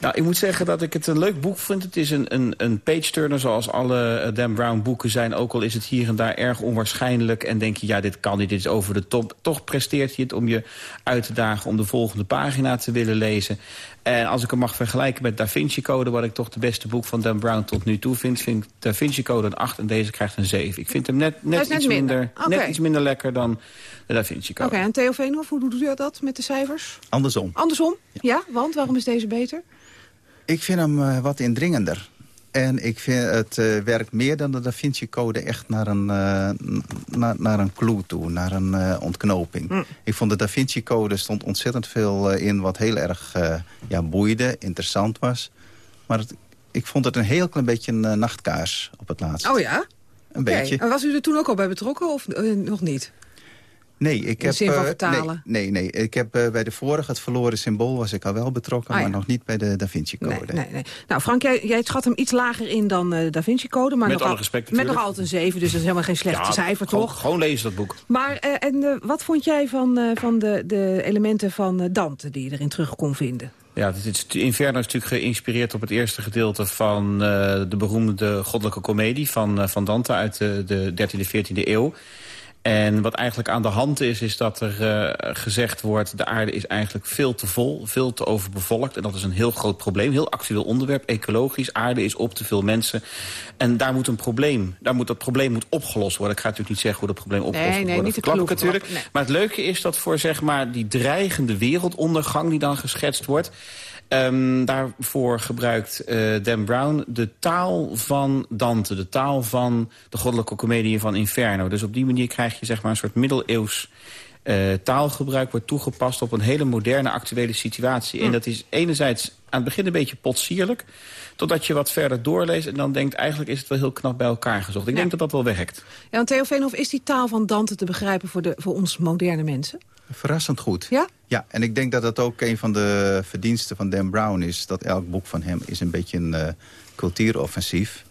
Nou, ik moet zeggen dat ik het een leuk boek vind. Het is een, een, een page-turner zoals alle eh, Dan Brown boeken zijn. Ook al is het hier en daar erg onwaarschijnlijk. En denk je, ja, dit kan niet, dit is over de top. Toch presteert hij het om je uit te dagen om de volgende pagina te willen lezen. En als ik hem mag vergelijken met Da Vinci Code... wat ik toch de beste boek van Dan Brown tot nu toe vind... vind ik Da Vinci Code een 8 en deze krijgt een 7. Ik vind hem net, net, iets, minder. minder, Oké. net iets minder lekker dan de Da Vinci Oké, Code. en Theo Veenhoff, hoe doet u dat met de cijfers? Andersom. Andersom? Ja. want waarom is deze beter? Ik vind hem eh, wat indringender. En ik vind het eh, werkt meer dan de Da Vinci Code echt naar een, eh, n- na- naar een clue toe, naar een eh, ontknoping. Hm. Ik vond de Da Vinci Code stond ontzettend veel in wat heel erg ja, boeide, interessant was. Maar het- ik vond het een heel klein beetje een nachtkaars op het laatst. Oh ja? Een beetje. En was u er toen ook al bij betrokken of nog niet? Nee, ik de heb, zin van eh, vertalen? Nee, nee, nee. ik heb eh, bij de vorige, het verloren symbool, was ik al wel betrokken, Ah, maar nog niet bij de Da Vinci Code. Nee, nee, nee. Nou, Frank, jij, jij schat hem iets lager in dan eh Da Vinci Code. Maar Met nog alle al- respect Met nog altijd een 7, dus dat is helemaal geen slecht Ja, cijfer, gewoon, toch? Gewoon lezen dat boek. Maar eh, en, eh, wat vond jij van, eh, van de, de elementen van eh, Dante die je erin terug kon vinden? Ja, het is, Inferno is natuurlijk geïnspireerd op het eerste gedeelte van eh, de beroemde goddelijke komedie van, eh, van Dante uit de, de 13e, 14e eeuw. En wat eigenlijk aan de hand is, is dat er eh, gezegd wordt... de aarde is eigenlijk veel te vol, veel te overbevolkt. En dat is een heel groot probleem, heel actueel onderwerp. Ecologisch, aarde is op te veel mensen. En daar moet een probleem, daar moet, dat probleem moet opgelost worden. Ik ga natuurlijk niet zeggen hoe dat probleem opgelost Nee, moet nee, worden. niet kloek natuurlijk. nee. Maar het leuke is dat voor zeg maar, die dreigende wereldondergang... die dan geschetst wordt... Ehm, daarvoor gebruikt eh, Dan Brown de taal van Dante. De taal van de goddelijke comedie van Inferno. Dus op die manier krijg je zeg maar, een soort middeleeuws eh, taalgebruik... wordt toegepast op een hele moderne actuele situatie. En dat is enerzijds aan het begin een beetje potsierlijk... totdat je wat verder doorleest en dan denkt... eigenlijk is het wel heel knap bij elkaar gezocht. Ik denk dat dat wel werkt. Ja, want Theo Veenhoff, is die taal van Dante te begrijpen voor, de, voor ons moderne mensen? Verrassend goed. Ja? Ja, en ik denk dat dat ook een van de verdiensten van Dan Brown is. Dat elk boek van hem is een beetje een eh, cultuuroffensief.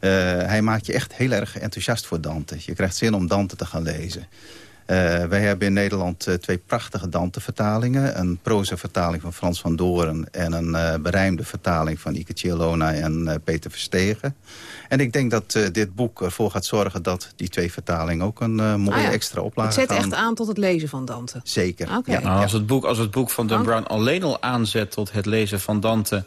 Eh, hij maakt je echt heel erg enthousiast voor Dante. Je krijgt zin om Dante te gaan lezen. Eh, wij hebben in Nederland eh, twee prachtige Dante-vertalingen. Een proza-vertaling van Frans van Doren... en een eh, berijmde vertaling van Ike Cialona en eh, Peter Verstegen. En ik denk dat eh, dit boek ervoor gaat zorgen... dat die twee vertalingen ook een mooie Ah ja. extra oplage Het zet gaan. echt aan tot het lezen van Dante. Zeker. Ja. Nou, als, het boek, als het boek van Dan? Brown alleen al aanzet tot het lezen van Dante...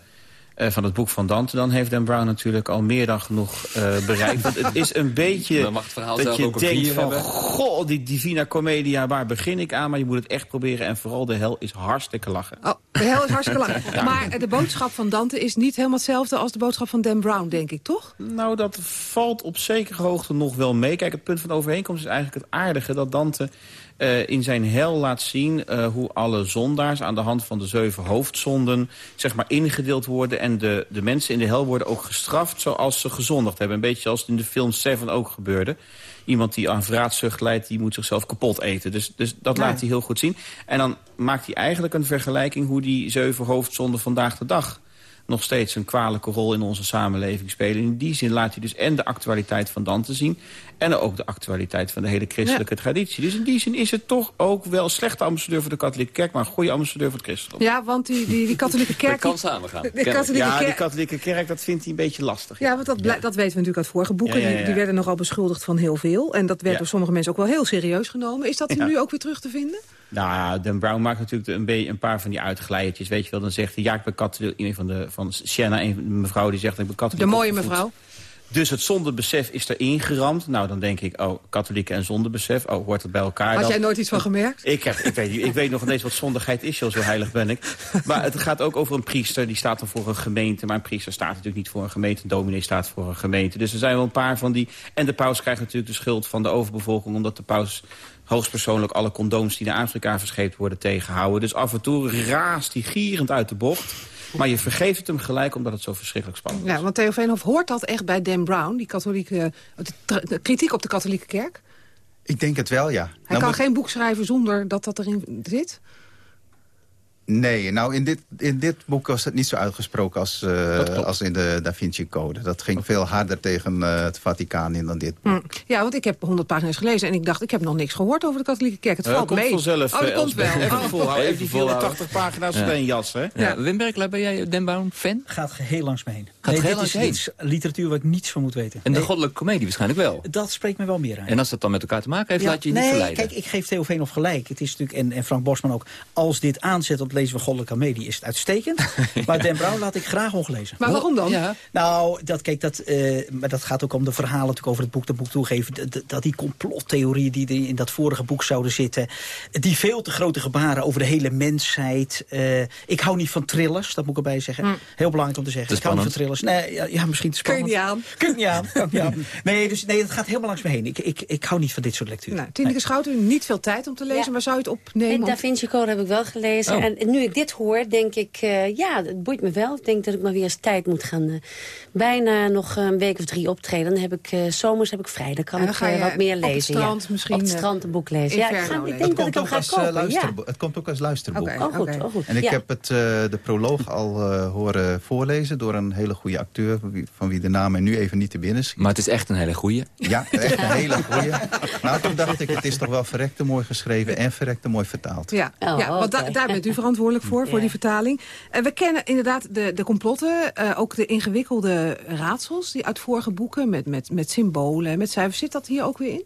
eh, van het boek van Dante, dan heeft Dan Brown natuurlijk al meer dan genoeg eh, bereikt. Want het is een beetje Dan mag het verhaal dat zelf je ook denkt van... hebben. goh, die Divina Commedia, waar begin ik aan? Maar je moet het echt proberen en vooral de hel is hartstikke lachen. Oh, de hel is hartstikke lang. [laughs] Maar de boodschap van Dante is niet helemaal hetzelfde als de boodschap van Dan Brown, denk ik, toch? Nou, dat valt op zekere hoogte nog wel mee. Kijk, het punt van overeenkomst is eigenlijk het aardige... dat Dante eh, in zijn hel laat zien eh, hoe alle zondaars... aan de hand van de zeven hoofdzonden zeg maar, ingedeeld worden... en de, de mensen in de hel worden ook gestraft zoals ze gezondigd hebben. Een beetje het in de film Seven ook gebeurde. Iemand die aan vraatzucht leidt, die moet zichzelf kapot eten. Dus, dus dat Ja. laat hij heel goed zien. En dan maakt hij eigenlijk een vergelijking... hoe die zeven hoofdzonden vandaag de dag nog steeds een kwalijke rol in onze samenleving spelen. In die zin laat hij dus en de actualiteit van Dante zien... en ook de actualiteit van de hele christelijke traditie. Dus in die zin is het toch ook wel een slechte ambassadeur voor de katholieke kerk... maar een goede ambassadeur voor het christendom. Ja, want die, die, die katholieke [laughs] kerk... Dat kan die- samengaan. [laughs] De katholieke Ja, de kerk... katholieke kerk, dat vindt hij een beetje lastig. Ja, want dat, dat weten we natuurlijk uit vorige boeken. Ja, ja, ja. Die, die werden nogal beschuldigd van heel veel. En dat werd Ja. door sommige mensen ook wel heel serieus genomen. Is dat Ja. nu ook weer terug te vinden? Nou Dan Brown maakt natuurlijk een, een paar van die uitglijertjes. Weet je wel, dan zegt hij, ja, ik ben katholiek. Een van de, van Sienna, een mevrouw die zegt, ik ben katholiek De mooie opgevoed. mevrouw. Dus het zondebesef is erin geramd. Nou, dan denk ik, oh, katholieken en zondebesef. Oh, hoort het bij elkaar Had dan? jij nooit iets van gemerkt? Ik, heb, ik, weet, niet- ik weet nog ineens wat zondigheid is, joh, zo heilig ben ik. Maar het gaat ook over een priester, die staat dan voor een gemeente. Maar een priester staat natuurlijk niet voor een gemeente. Een dominee staat voor een gemeente. Dus er zijn wel een paar van die... En de paus krijgt natuurlijk de schuld van de overbevolking... omdat de paus hoogstpersoonlijk alle condooms die naar Afrika verscheept worden tegenhouden. Dus af en toe raast hij gierend uit de bocht. Maar je vergeeft het hem gelijk omdat het zo verschrikkelijk spannend is. Ja, want Theo Veenhoff hoort dat echt bij Dan Brown, die katholieke, de, de kritiek op de katholieke kerk? Ik denk het wel, ja. Hij Nou, kan geen boek schrijven zonder dat dat erin zit? Nee, nou in dit, in dit boek was het niet zo uitgesproken als, eh, als in de Da Vinci Code. Dat ging veel harder tegen eh, het Vaticaan in dan dit boek. Hm. Ja, want ik heb 100 pagina's gelezen en ik dacht, ik heb nog niks gehoord over de katholieke kerk. Het Ja, valt komt mee. vanzelf. oh, dat eh, komt wel. Elsbeth. Even Oh. volhouden. Even die Even volhouden. 480 pagina's Ja. bij een jas, hè? Ja. Wim Berkelaar, ben jij Dan Brown fan? Gaat geheel langs me heen. Gaat nee, dit langs is, heen? is literatuur waar ik niets van moet weten. En de Nee, goddelijke komedie waarschijnlijk wel. dat spreekt me wel meer aan. En als dat dan met elkaar te maken heeft, Ja, laat je je nee, niet verleiden. kijk, ik geef Theo Veenhoff gelijk. Het is natuurlijk, en, en Frank Bosman ook. Als dit aanzet op het lezen van Goddelijke Comedie is het uitstekend. [laughs] Maar Dan Brown laat ik graag ongelezen. Maar waarom dan? Ja. Nou, dat, kijk, dat, eh, maar dat gaat ook om de verhalen natuurlijk over het boek, dat boek toegeven. Dat, die complottheorieën die er in dat vorige boek zouden zitten. Die veel te grote gebaren over de hele mensheid. eh, ik hou niet van thrillers, dat moet ik erbij zeggen. Heel belangrijk om te zeggen. Te ik hou niet van thrillers. Nee, ja, ja, misschien te Kun je spannend. niet aan. Kun je niet aan. [laughs] Kun je niet aan. Nee, dus, nee, dat gaat helemaal langs me heen. Ik, ik, ik hou niet van dit soort lectuur. Nou, Tineke Schouten, niet veel tijd om te lezen, Ja. maar zou je het En opnemen? Da Vinci Code heb ik wel gelezen. Oh. En nu ik dit hoor, denk ik, uh, ja, het boeit me wel. Ik denk dat ik maar weer eens tijd moet gaan. Uh, bijna nog een week of drie optreden. Dan heb ik, uh, zomers heb ik vrij. Dan kan ik wat meer lezen. Op het strand ja. misschien? Op het strand een boek lezen. Ja, ik, ga, ik denk dat ik hem ga kopen. Ja. Het komt ook als luisterboek. Okay, oh, goed, oh, goed. En ik heb het, de proloog al horen voorlezen door een hele goede acteur... van wie de naam er nu even niet te binnen schiet. Maar het is echt een hele goede. Ja, echt een hele goede. nou, toen dacht ik, het is toch wel verrekte mooi geschreven... en verrekte mooi vertaald. Ja, oh, ja want da daar bent u verantwoordelijk voor, voor die vertaling. En we kennen inderdaad de, de complotten, uh, ook de ingewikkelde raadsels... die uit vorige boeken met, met, met symbolen, met cijfers. Zit dat hier ook weer in?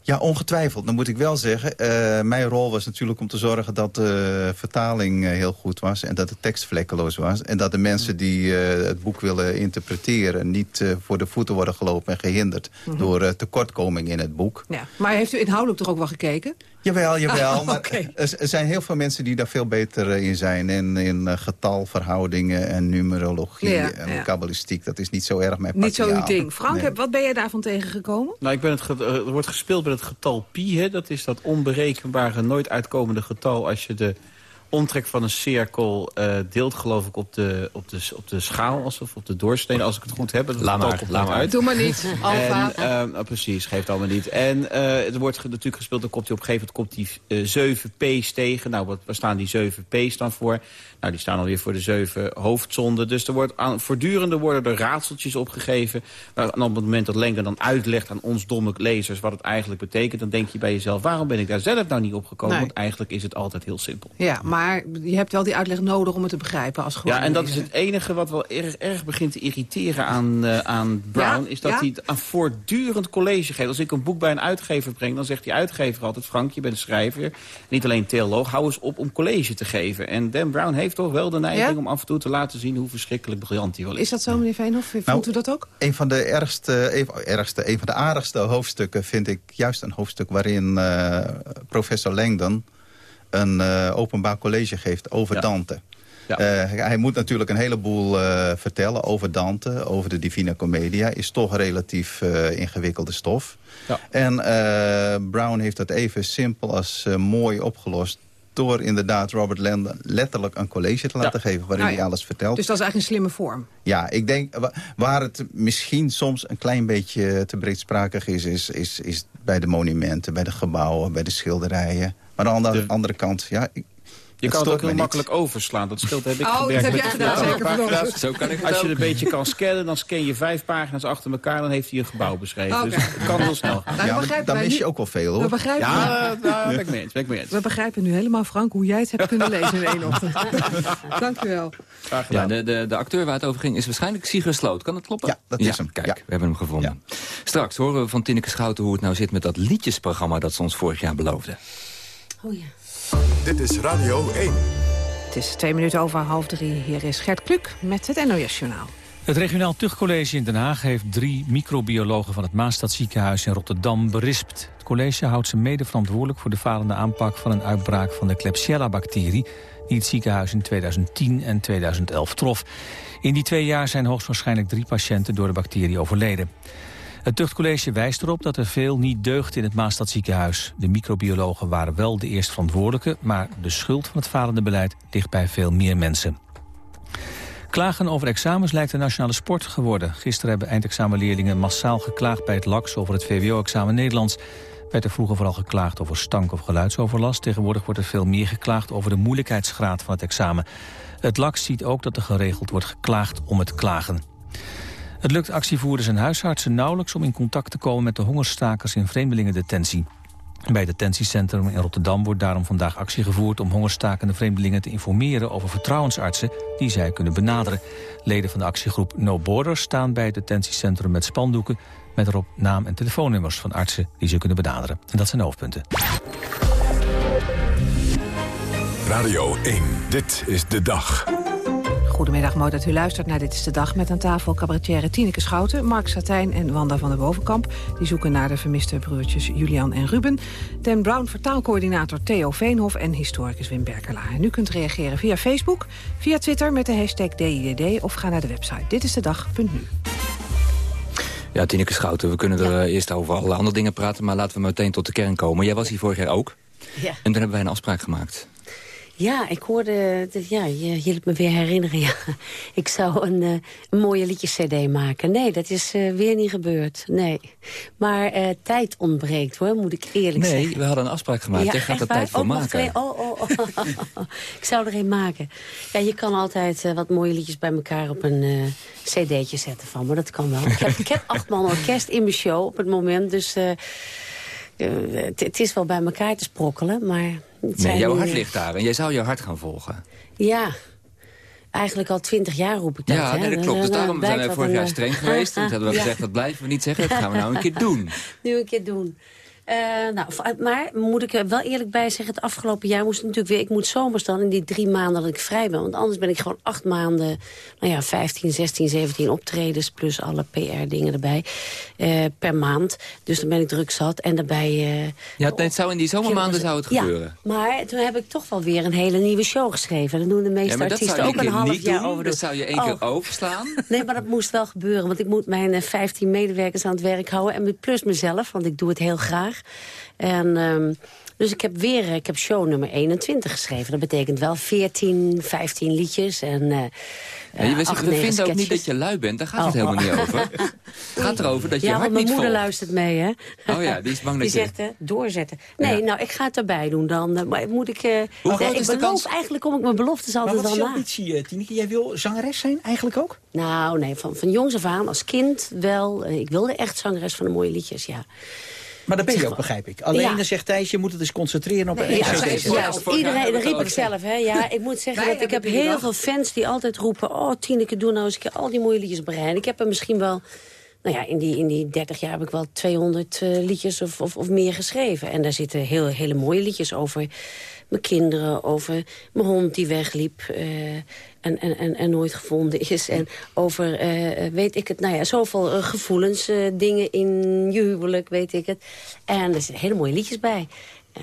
Ja, ongetwijfeld. Dan moet ik wel zeggen, uh, mijn rol was natuurlijk om te zorgen dat de vertaling heel goed was. En dat de tekst vlekkeloos was. En dat de mensen die uh, het boek willen interpreteren niet voor de voeten worden gelopen en gehinderd. Mm -hmm. door tekortkoming in het boek. Ja. Maar heeft u inhoudelijk toch ook wel gekeken? Jawel, jawel. Ah, maar okay. er, er zijn heel veel mensen die daar veel beter in zijn. En in getalverhoudingen en numerologie ja, en ja. kabbalistiek. Dat is niet zo erg mijn Niet zo uw ding. Frank, nee. wat ben jij daarvan tegengekomen? Nou, ik ben het er wordt gespeeld met het getal pi. Hè? Dat is dat onberekenbare, nooit uitkomende getal... als je de omtrek van een cirkel uh, deelt, geloof ik, op de, op de, op de schaal alsof op de doorsnede, als ik het goed heb. Laat maar, laat maar uit. Doe maar niet, alfa. En, uh, precies, geeft allemaal niet. En uh, er wordt natuurlijk gespeeld, dan komt hij op een gegeven moment komt die, 7 P's tegen. Nou, wat, waar staan die 7 P's dan voor? Nou, die staan alweer voor de zeven hoofdzonden. Dus er wordt aan, voortdurende worden er raadseltjes opgegeven. Waar, en op het moment dat Lenker dan uitlegt aan ons domme lezers wat het eigenlijk betekent... dan denk je bij jezelf, waarom ben ik daar zelf nou niet opgekomen? Nee. Want eigenlijk is het altijd heel simpel. Ja, maar je hebt wel die uitleg nodig om het te begrijpen. Als ja, en dat is het enige wat wel erg, erg begint te irriteren aan, uh, aan Brown... Ja? is dat ja? hij een voortdurend college geeft. Als ik een boek bij een uitgever breng, dan zegt die uitgever altijd... Frank, je bent een schrijver, niet alleen theoloog, hou eens op om college te geven. En Dan Brown heeft toch wel de neiging ja? om af en toe te laten zien... hoe verschrikkelijk briljant hij wel is. Is dat zo, meneer Veenhoff? Vond nou, u dat ook? Een van de ergste, een, ergste, een van de aardigste hoofdstukken vind ik juist een hoofdstuk... waarin uh, professor Langdon een uh, openbaar college geeft over ja. Dante. Ja. Uh, hij moet natuurlijk een heleboel uh, vertellen over Dante, over de Divina Commedia. Is toch relatief uh, ingewikkelde stof. Ja. En Brown heeft dat even simpel als mooi opgelost door inderdaad Robert Landon letterlijk een college te laten ja. geven... waarin nou ja. hij alles vertelt. Dus dat is eigenlijk een slimme vorm? Ja, ik denk, waar het misschien soms een klein beetje te breedsprakig is... is, is, is bij de monumenten, bij de gebouwen, bij de schilderijen. Maar aan de, de andere kant, ja... Ik, je kan het ook heel makkelijk niet. overslaan. Dat scheelt heb ik oh, gewerkt. dat heb jij gedaan, zeker. Zo kan ik Als je een beetje kan scannen, dan scan je vijf pagina's achter elkaar... dan heeft hij een gebouw beschreven. Okay. Dus het kan heel snel. Nou, ja, dan mis je ook wel veel, hoor. We begrijpen, ja, nou, ben ik mee eens, ben ik mee eens. We begrijpen nu helemaal, Frank, hoe jij het hebt kunnen lezen in één ochtend. [laughs] Dank u wel. Ja, de, de, de acteur waar het over ging is waarschijnlijk Sigurd Sloot. Kan het kloppen? Ja, dat is hem. Kijk, we hebben hem gevonden. Straks horen we van Tineke Schouten hoe het nou zit met dat liedjesprogramma... dat ze ons vorig jaar beloofde. Oh ja. Dit is Radio 1. Het is twee minuten over half drie. Hier is Gert Kluk met het NOS-journaal. Het regionaal tuchtcollege in Den Haag heeft drie microbiologen van het Maastadziekenhuis in Rotterdam berispt. Het college houdt ze mede verantwoordelijk voor de falende aanpak van een uitbraak van de Klebsiella-bacterie die het ziekenhuis in 2010 en 2011 trof. In die twee jaar zijn hoogstwaarschijnlijk drie patiënten door de bacterie overleden. Het tuchtcollege wijst erop dat er veel niet deugt in het Maastadziekenhuis. De microbiologen waren wel de eerst verantwoordelijke... maar de schuld van het falende beleid ligt bij veel meer mensen. Klagen over examens lijkt een nationale sport geworden. Gisteren hebben eindexamenleerlingen massaal geklaagd bij het LAX... over het VWO-examen Nederlands. Werd er vroeger vooral geklaagd over stank- of geluidsoverlast. Tegenwoordig wordt er veel meer geklaagd over de moeilijkheidsgraad van het examen. Het LAX ziet ook dat er geregeld wordt geklaagd om het klagen. Het lukt actievoerders en huisartsen nauwelijks om in contact te komen met de hongerstakers in vreemdelingendetentie. Bij het detentiecentrum in Rotterdam wordt daarom vandaag actie gevoerd om hongerstakende vreemdelingen te informeren over vertrouwensartsen die zij kunnen benaderen. Leden van de actiegroep No Borders staan bij het detentiecentrum met spandoeken met erop naam en telefoonnummers van artsen die ze kunnen benaderen. En dat zijn de hoofdpunten. Radio 1, dit is de dag. Goedemiddag, mooi dat u luistert naar Dit is de Dag... met aan tafel cabaretière Tineke Schouten, Mark Satijn en Wanda van der Bovenkamp. Die zoeken naar de vermiste broertjes Julian en Ruben. Dan Brown, vertaalcoördinator Theo Veenhof en historicus Wim Berkelaar. En u kunt reageren via Facebook, via Twitter met de hashtag DIDD... of ga naar de website ditistedag.nu. Ja, Tineke Schouten, we kunnen er ja. eerst over alle andere dingen praten... maar laten we meteen tot de kern komen. Jij was hier vorig jaar ook. Ja. En toen hebben wij een afspraak gemaakt. Ja, ik hoorde... Ja, je me weer herinneren. Ja. Ik zou een, eh, een mooie liedjes-cd maken. Nee, dat is eh, weer niet gebeurd. Nee. Maar eh, tijd ontbreekt, hoor, moet ik eerlijk Nee, zeggen. we hadden een afspraak gemaakt. Jij gaat er tijd voor Oh, maken. Oh, oh, oh. [laughs] ik zou er een maken. Ja, je kan altijd wat mooie liedjes bij elkaar op een cd'tje zetten van me. Dat kan wel. Ik heb, ik heb acht man orkest in mijn show op het moment. Dus het, is wel bij elkaar te sprokkelen. Maar Nee, jouw hart eh, ligt daar en jij zou jouw hart gaan volgen. Ja. Eigenlijk al twintig jaar roep ik dat. ja, nee, dat klopt. Dus eh, daarom zijn wij vorig jaar eh, streng geweest. Toen hadden we [laughs] Ja. gezegd, dat blijven we niet zeggen. Dat gaan we nou een keer doen. [laughs] nu een keer doen. Eh, nou, maar moet ik er wel eerlijk bij zeggen... het afgelopen jaar moest ik natuurlijk weer... ik moet zomers dan in die drie maanden dat ik vrij ben. Want anders ben ik gewoon acht maanden... nou ja, 15, 16, 17 optredens... plus alle PR-dingen erbij. eh, per maand. Dus dan ben ik druk zat. En daarbij... eh, Ja, het zou in die zomermaanden zou het ja, gebeuren. maar toen heb ik toch wel weer een hele nieuwe show geschreven. Dat doen de meeste Ja, artiesten ook een half jaar doen. over Dat zou je één keer overslaan. [laughs] Nee, maar dat moest wel gebeuren. Want ik moet mijn eh, 15 medewerkers aan het werk houden. En plus mezelf, want ik doe het heel graag. En, ehm, dus ik heb weer ik heb show nummer 21 geschreven. Dat betekent wel 14, 15 liedjes. En, eh Ja, je, we, acht, we vinden ook niet dat je lui bent. Daar gaat het Oh. helemaal niet over. [laughs] Het gaat erover dat je ja, hart want mijn moeder volgt. luistert mee, hè? Oh ja, die is bang Die dat je... zegt, hè, doorzetten. Nee, nou, ik ga het erbij doen dan. Eh, Maar moet ik... eh, Hoe groot ik is de kans- eigenlijk kom ik mijn beloftes Maar altijd wat is wel je na. ambitie, eh, Tineke? Jij wil zangeres zijn eigenlijk ook? Nou, nee, van, van jongs af aan, als kind wel. Eh, Ik wilde echt zangeres van de mooie liedjes, ja. Maar dat ben je ook, begrijp ik. Alleen Ja. dan zegt Thijs, je moet het eens concentreren op Nee, ja, iedereen, dat riep ik zelf. Hè. Ja, ik moet zeggen Wij dat ik heb heel veel fans die altijd roepen... oh, Tineke, doe nou eens een keer al die mooie liedjes op een rij. En ik heb er misschien wel... Nou ja, in die, in die 30 jaar heb ik wel 200 eh, liedjes of, of, of meer geschreven. En daar zitten heel, hele mooie liedjes over mijn kinderen... over mijn hond die wegliep eh, en, en, en, en nooit gevonden is. En over, eh, weet ik het, nou ja, zoveel eh, gevoelens, dingen in je huwelijk, weet ik het. En er zitten hele mooie liedjes bij.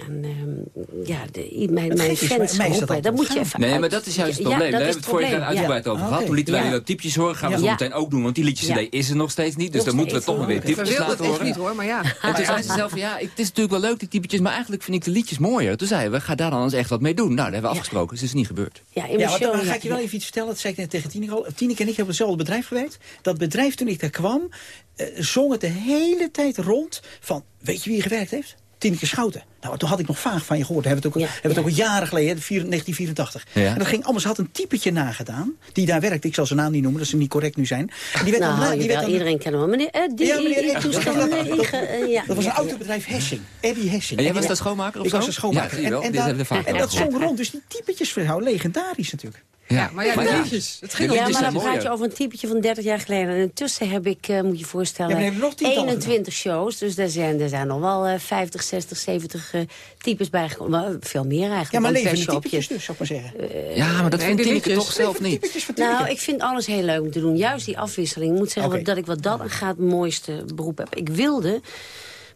En ehm, ja, de, mijn, mijn is, fans mij is dat roepen, dat moet je even Nee, uit- maar dat is juist het Ja, probleem. dat Daar is hebben we het vorig jaar uitgebreid ja. over gehad. Toen lieten wij Ja. dat typjes horen. Gaan we Ja. zo meteen ook doen. Want die liedjes Ja. CD is er nog steeds niet. Dus dan moeten we toch nog weer typjes laten het echt horen. niet hoor, maar ja. En toen zei ze zelf, van, ja, het is natuurlijk wel leuk, die typetjes, maar eigenlijk vind ik de liedjes mooier. Toen zeiden we, ga daar dan eens echt wat mee doen. Nou, dat hebben we afgesproken, dus het is niet gebeurd. Ja, in Ja, mijn maar show, dan ga ja. ik je wel even iets vertellen. Dat zei ik net tegen Tineke al. Tineke en ik hebben hetzelfde bedrijf gewerkt. Dat bedrijf, toen ik daar kwam, eh, zong het de hele tijd rond van... Weet je wie er gewerkt heeft? Tineke Schouten. Nou, toen had ik nog vaag van je gehoord. Hebben we het ook, hebben we het ook al jaren geleden, hè, vier- 1984. Ja. En dat ging allemaal, ze had een typetje nagedaan. Die daar werkte. Ik zal zijn naam niet noemen, dat is niet correct nu zijn. En die werd dan, Nou, die werd dan, iedereen kent hem wel. Meneer, eh, die, Ja, meneer, ja, dat- dat- eh, ja. Dat was een Ja, autobedrijf Hessing. Eddie Hessing. En jij was de schoonmaker of Ik zo? was de schoonmaker. Ja, zie je wel. en, en, daar- hebben dat zong rond. Dus die typetjes jou, legendarisch natuurlijk. Ja, maar ja, de liedjes. Het ging Ja, liedjes maar dan praat je over een typetje van 30 jaar geleden. En intussen heb ik, eh, moet je je voorstellen, Ja, maar je hebt nog tientallen 21 shows. Dus er zijn, er zijn nog wel eh, 50, 60, 70 eh, types bijgekomen. Veel meer eigenlijk. Ja, maar levende typetjes dus, zou ik maar zeggen. Ja, maar dat Nee, Tineke liedjes. toch zelf niet. Nou, ik vind alles heel leuk om te doen. Juist die afwisseling. Ik moet zeggen dat ik wat dat gaat het mooiste beroep heb. Ik wilde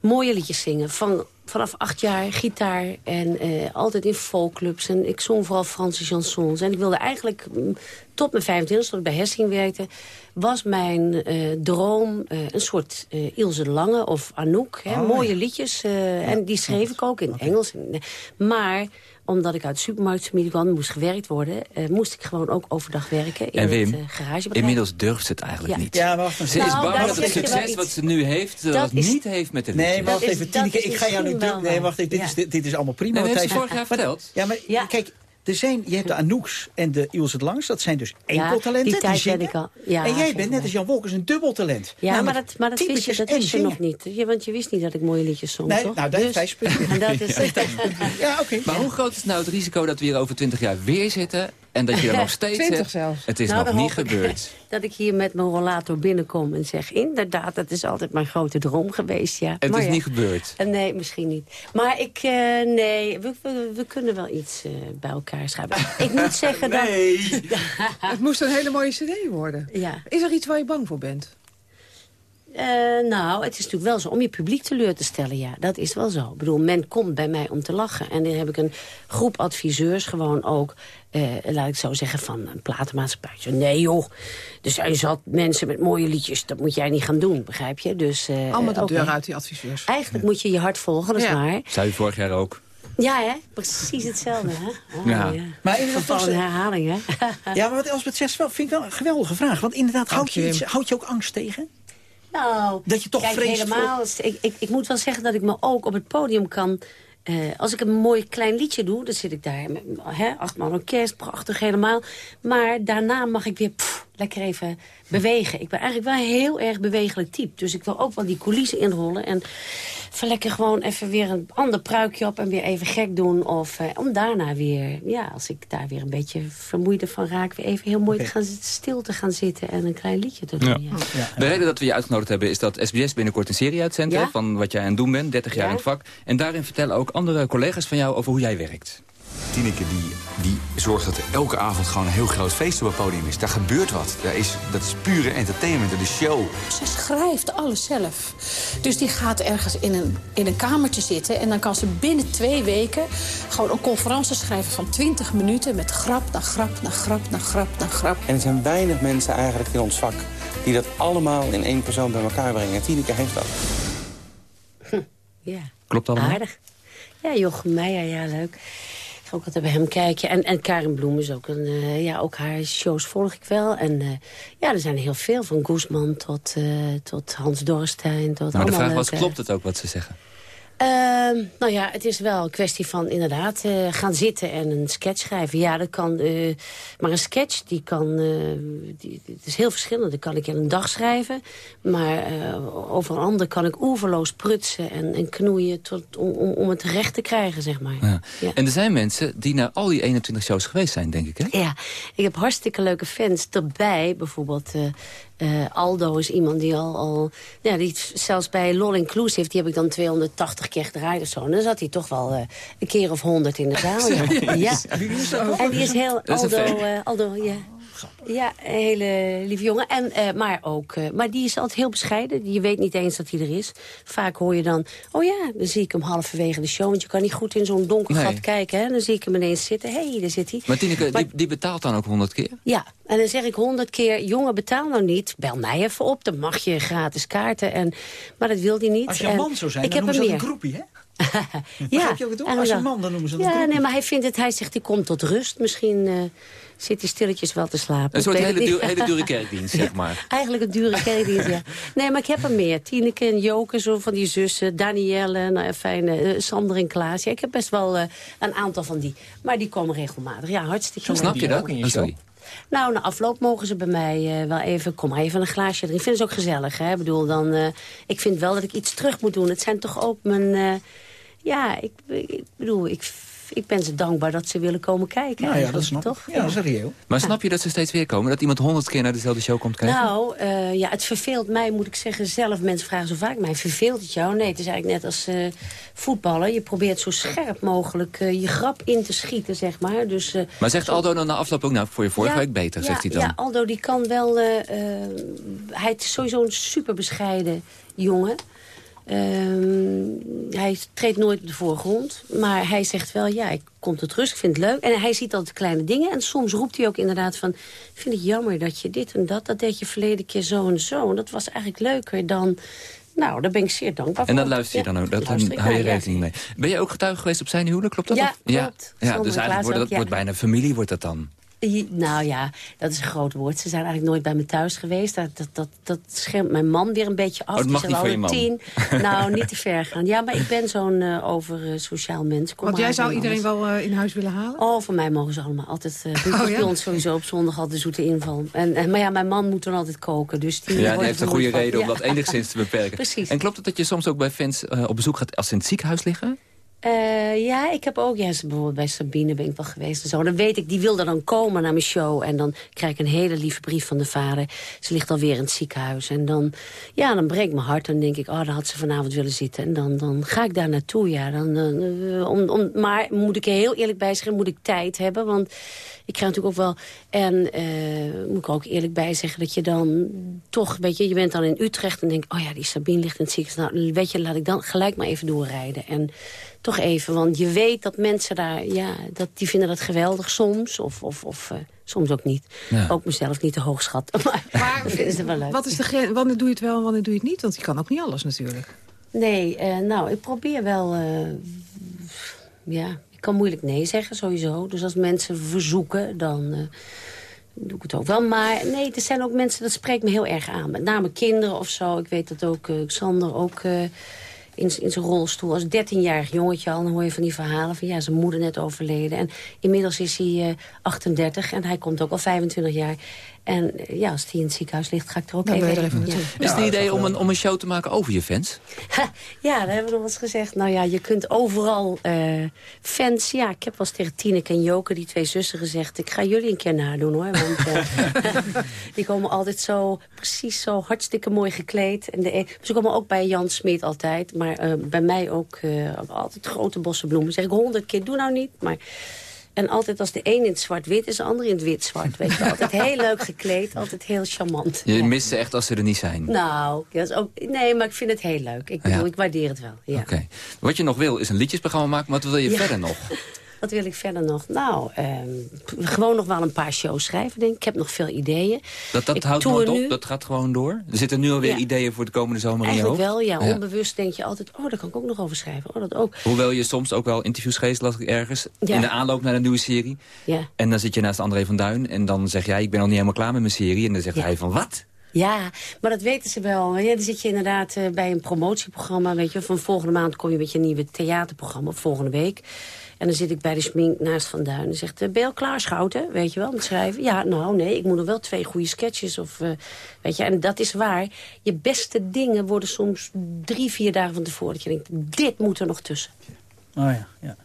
mooie liedjes zingen. Van, vanaf acht jaar gitaar en eh, altijd in folkclubs. En ik zong vooral Franse chansons. En ik wilde eigenlijk mm, tot mijn 25, tot ik bij Hessing werkte... was mijn eh, droom eh, een soort Ilse Lange of Anouk. Hè, Oh, mooie liedjes. en die schreef ik ook in Engels. En, maar omdat ik uit de supermarktfamilie kwam, moest gewerkt worden... eh, moest ik gewoon ook overdag werken in En Wim, het uh, garagebedrijf. Inmiddels durft ze het eigenlijk Ja. niet. Ja, maar wacht Ze even. is Nou, bang dat het succes wat ze nu heeft, dat, Dat is- niet heeft met de Nee, wacht even, Tineke, ik ga jou nu... Nee, wacht even, dit, Ja. is, dit, dit is allemaal prima. Nee, wat dat heeft ze Thijs- vorig jaar verteld. Ja, maar Ja. kijk, er zijn, je hebt de Anouks en de Ilse de Langs. Dat zijn dus Ja, enkeltalenten. die tijd zingen. ben ik al. Ja, en jij bent net als Jan Wolkers een dubbeltalent. Ja, maar dat, maar dat wist je, dat wist je nog niet. Ja, want je wist niet dat ik mooie liedjes zong, Nee, toch? nou, dat is Dus- vijf punten. En [laughs] dat is... [laughs] Ja, oké. Maar hoe groot is nou het risico dat we hier over 20 jaar weer zitten... en dat je er nog [laughs] steeds 20 hebt? zelfs. Het is Nou, nog niet gebeurd. [laughs] dat ik hier met mijn rollator binnenkom en zeg... inderdaad, dat is altijd mijn grote droom geweest, ja. Het Maar is ja. niet gebeurd. Eh, Nee, misschien niet. Maar ik, eh, nee, we, we, we kunnen wel iets eh, bij elkaar schrijven. Ik moet [laughs] zeggen dat... Het moest een hele mooie cd worden. Ja. Is er iets waar je bang voor bent? Eh, nou, het is natuurlijk wel zo om je publiek teleur te stellen, ja. Dat is wel zo. Ik bedoel, men komt bij mij om te lachen. En dan heb ik een groep adviseurs gewoon ook... eh, laat ik zo zeggen, van een platenmaatschappij. Nee joh, er zijn zat mensen met mooie liedjes. Dat moet jij niet gaan doen, begrijp je? Dus, eh, Allemaal de deur uit, die adviseurs. Eigenlijk moet je je hart volgen, dat is Ja. waar. Zei u vorig jaar ook. Ja, hè? Precies hetzelfde, hè? Oh, Ja. ja. Maar inderdaad, Vervallende toch- herhaling, hè? Ja, maar wat Elspeth zegt, wel- vind ik wel een geweldige vraag. Want inderdaad, houd je, je. iets, houd je ook angst tegen? Nou, Dat je toch kijk, vreest helemaal. Ik, ik, ik moet wel zeggen dat ik me ook op het podium kan... eh, als ik een mooi klein liedje doe, dan zit ik daar met hè, acht man orkest, prachtig helemaal. Maar daarna mag ik weer pff, lekker even bewegen. Ik ben eigenlijk wel een heel erg bewegelijk type. Dus ik wil ook wel die coulissen inrollen. En van lekker gewoon even weer een ander pruikje op en weer even gek doen. Of eh, om daarna weer, ja, als ik daar weer een beetje vermoeide van raak... weer even heel mooi te gaan, zitten- stil te gaan zitten en een klein liedje te doen. Ja. De reden dat we je uitgenodigd hebben is dat SBS binnenkort een serie uitzendt... van wat jij aan het doen bent, 30 jaar Ja. in het vak. En daarin vertellen ook andere collega's van jou over hoe jij werkt. Tineke die, die zorgt dat er elke avond gewoon een heel groot feest op het podium is. Daar gebeurt wat. Daar is, dat is pure entertainment, dat is show. Ze schrijft alles zelf. Dus die gaat ergens in een, in een kamertje zitten... en dan kan ze binnen twee weken gewoon een conferentie schrijven van 20 minuten... met grap na grap na grap na grap na grap. En er zijn weinig mensen eigenlijk in ons vak die dat allemaal in één persoon bij elkaar brengen. En Tineke heeft dat. Ja. Klopt allemaal? Aardig. Ja, Jochem Meijer, ja, leuk. Ik ga ook altijd bij hem kijken. En, en Karin Bloem is ook een... eh, ja, ook haar shows volg ik wel. En eh, ja, er zijn er heel veel. Van Guzman tot, eh, tot Hans Dorstein. Tot Maar de vraag was, klopt het ook wat ze zeggen? Ehm, nou ja, het is wel een kwestie van inderdaad eh, gaan zitten en een sketch schrijven. Ja, dat kan. eh, maar een sketch, die kan. eh, die, het is heel verschillend. Dat kan ik in een dag schrijven. Maar over een ander kan ik oeverloos prutsen en, en knoeien tot, om, het recht te krijgen, zeg maar. Ja. Ja. En er zijn mensen die naar al die 21 shows geweest zijn, denk ik, hè? Ja, ik heb hartstikke leuke fans erbij. Bijvoorbeeld eh, Aldo is iemand die al, al... Ja, die zelfs bij LOL Inclusive, die heb ik dan 280 keer gedraaid of zo. En dan zat hij toch wel eh, een keer of honderd in de zaal. [laughs] Ja. ja. En die is heel... Aldo, eh, Aldo ja. Ja, een hele lieve jongen. En, eh, maar, ook, eh, maar die is altijd heel bescheiden. Je weet niet eens dat hij er is. Vaak hoor je dan... Oh ja, dan zie ik hem halverwege de show. Want je kan niet goed in zo'n donker Nee. gat kijken. Hè? Dan zie ik hem ineens zitten. Hé, hey, daar zit hij. Maar Tineke, Maar- die, die betaalt dan ook 100 keer? ja, en dan zeg ik honderd keer, jongen, betaal nou niet. Bel mij even op, dan mag je gratis kaarten. En, maar dat wil hij niet. Als je En man zou zijn, ik dan heb noemen ze dat een groepie, hè? [laughs] Ja, je Als een man, dan noemen ze dat Ja, nee, maar hij vindt het, hij zegt, hij komt tot rust. Misschien eh, zit hij stilletjes wel te slapen. Een soort hele, hele dure [laughs] kerkdienst, zeg maar. Eigenlijk een dure kerkdienst, ja. Nee, maar ik heb er meer. Tineke en Joke, zo van die zussen. Danielle, nou, ja, fijn, eh, Sander en Klaas. Ja, ik heb best wel eh, een aantal van die. Maar die komen regelmatig. Ja, hartstikke leuk. Snap je dat? Oh, sorry. Nou, na afloop mogen ze bij mij eh, wel even... Kom maar even een glaasje drinken. Ik vind het ook gezellig, hè. Ik bedoel, dan... eh, ik vind wel dat ik iets terug moet doen. Het zijn toch ook mijn... eh, ja, ik, ik bedoel, ik, ik ben ze dankbaar dat ze willen komen kijken. Nou ja, dat snap toch? Ja, dat is reëel. Maar snap je dat ze steeds weer komen? Dat iemand 100 keer naar dezelfde show komt kijken? Nou, eh, ja, het verveelt mij, moet ik zeggen, zelf. Mensen vragen zo vaak mij, verveelt het jou? Nee, het is eigenlijk net als eh, voetballen. Je probeert zo scherp mogelijk eh, je grap in te schieten, zeg maar. Dus, eh, maar zegt Aldo dan na afloop ook, nou, voor je vorige ja, week beter, ja, zegt hij dan? Ja, Aldo die kan wel... eh, eh, hij is sowieso een super bescheiden jongen. Ehm, hij treedt nooit op de voorgrond. Maar hij zegt wel, ja, ik kom tot rust, ik vind het leuk. En hij ziet altijd kleine dingen. En soms roept hij ook inderdaad van... ik vind het jammer dat je dit en dat... dat deed je verleden keer zo en zo. En dat was eigenlijk leuker dan... Nou, daar ben ik zeer dankbaar voor. En dat luister je Ja, dan ook, dat ik hou je ja. rekening mee. Ben je ook getuige geweest op zijn huwelijk, klopt dat? Ja, klopt. Ja, dus en eigenlijk wordt dat wordt bijna familie, wordt dat dan? Nou ja, dat is een groot woord. Ze zijn eigenlijk nooit bij me thuis geweest. Dat, dat, dat, dat schermt mijn man weer een beetje af. Oh, Die mag niet van je een tien. Nou, [laughs] niet te ver gaan. Ja, maar ik ben zo'n eh, over eh, sociaal mens. Kom Want jij zou en iedereen alles. wel eh, in huis willen halen? Oh, voor mij mogen ze allemaal altijd... doen Oh, bij ja? ons sowieso op zondag al de zoete inval. En, en, maar ja, mijn man moet dan altijd koken. Dus die, Ja, die heeft een goede reden om van. dat Ja. enigszins te beperken. [laughs] Precies. En klopt het dat je soms ook bij fans op bezoek gaat als ze in het ziekenhuis liggen? Eh, ja, ik heb ook, ja, bijvoorbeeld bij Sabine ben ik wel geweest en zo. Dan weet ik, die wilde dan komen naar mijn show. En dan krijg ik een hele lieve brief van de vader. Ze ligt alweer in het ziekenhuis. En dan, ja, dan breekt mijn hart. Dan denk ik, oh, daar had ze vanavond willen zitten. En dan, dan ga ik daar naartoe, ja. Dan, eh, om, om, maar moet ik er heel eerlijk bij zeggen, moet ik tijd hebben. Want ik krijg natuurlijk ook wel... En eh, moet ik ook eerlijk bij zeggen dat je dan toch... Weet je, je bent dan in Utrecht en denk oh ja, die Sabine ligt in het ziekenhuis. Nou, weet je, laat ik dan gelijk maar even doorrijden. En toch even, want je weet dat mensen daar... Ja, dat, die vinden dat geweldig soms. Of, of, of eh, soms ook niet. Ja. Ook mezelf niet te hoog schatten. [laughs] Maar, Maar [laughs] ze wel leuk. wat is de? Wanneer doe je het wel en wanneer doe je het niet? Want je kan ook niet alles natuurlijk. Nee, eh, nou, ik probeer wel... eh, ja, ik kan moeilijk nee zeggen sowieso. Dus als mensen verzoeken, dan uh, doe ik het ook wel. Maar nee, er zijn ook mensen, dat spreekt me heel erg aan. Met name kinderen of zo. Ik weet dat ook uh, Xander ook... Uh, in, in zijn rolstoel als 13-jarig jongetje al. Dan hoor je van die verhalen van ja, zijn moeder net overleden. En inmiddels is hij uh, 38 en hij komt ook al 25 jaar. En ja, als die in het ziekenhuis ligt, ga ik er ook even, er even naartoe. Is het een idee om een, om een show te maken over je fans? [laughs] ja, daar hebben we nog eens gezegd. Nou ja, je kunt overal uh, fans... Ja, ik heb wel eens tegen Tineke en Joke, die twee zussen, gezegd... ik ga jullie een keer nadoen, hoor. Want uh, [laughs] [laughs] die komen altijd zo, precies zo hartstikke mooi gekleed. En de, ze komen ook bij Jan Smit altijd. Maar uh, bij mij ook altijd grote bossen bloemen. Zeg ik honderd keer, doe nou niet. Maar... En altijd als de een in het zwart-wit is, de ander in het wit-zwart. Weet je, altijd heel [laughs] leuk gekleed, altijd heel charmant. Je mist ze echt als ze er niet zijn? Nou, dat is ook, nee, maar ik vind het heel leuk. Ik bedoel, Ja. ik waardeer het wel. Ja. Oké. Wat je nog wil is een liedjesprogramma maken, maar wat wil je Ja. verder nog? [laughs] Wat wil ik verder nog? Nou, ehm, gewoon nog wel een paar shows schrijven, denk ik. Ik heb nog veel ideeën. Dat, dat Ik houdt nooit op, dat gaat gewoon door? Er zitten nu alweer Ja. ideeën voor de komende zomer in je Eigenlijk hoofd? wel, ja. Onbewust denk je altijd, oh, daar kan ik ook nog over schrijven. Oh, dat ook. Hoewel je soms ook wel interviews geeft, las ik ergens, Ja. in de aanloop naar een nieuwe serie. Ja. En dan zit je naast André van Duin en dan zeg jij, ik ben nog niet helemaal klaar met mijn serie. En dan zegt hij van, wat? Ja, maar dat weten ze wel. Ja, dan zit je inderdaad eh, bij een promotieprogramma. Weet je, van volgende maand kom je met je nieuwe theaterprogramma. Volgende week. En dan zit ik bij de smink naast Van Duin. En zegt, eh, ben je al klaar, Schouten? Weet je wel, met schrijven? Ja, nou nee, ik moet nog wel twee goede sketches. Of, eh, weet je, en dat is waar. Je beste dingen worden soms drie, vier dagen van tevoren. Dat je denkt, dit moet er nog tussen. Oh ja, ja.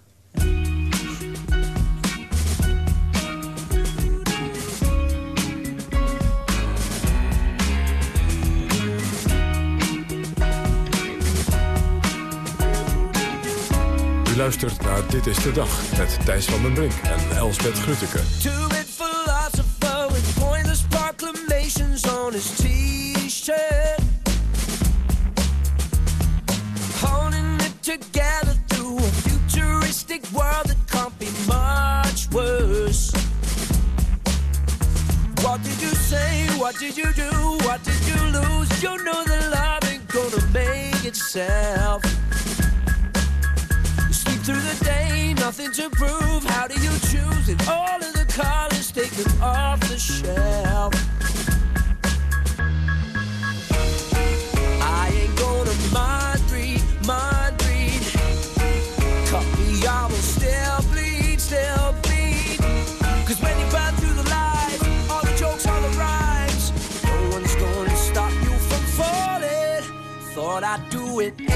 U luistert naar Dit is de Dag met Thijs van den Brink en Elsbeth Grutteke. Two-bit philosopher with pointless proclamations on his t-shirt. Holding it together through a futuristic world that can't be much worse. What did you say? What did you do? What did you lose? You know that love ain't gonna make itself. Through the day, nothing to prove. How do you choose it? All of the colors taken off the shelf. I ain't gonna Madrid, Madrid. Cut me, I will still bleed, still bleed. Cause when you burn through the lies, all the jokes, all the rhymes, no one's gonna stop you from falling. Thought I'd do it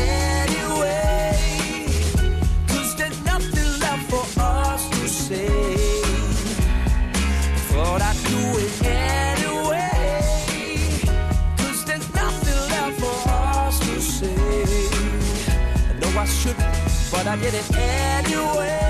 Did it anyway.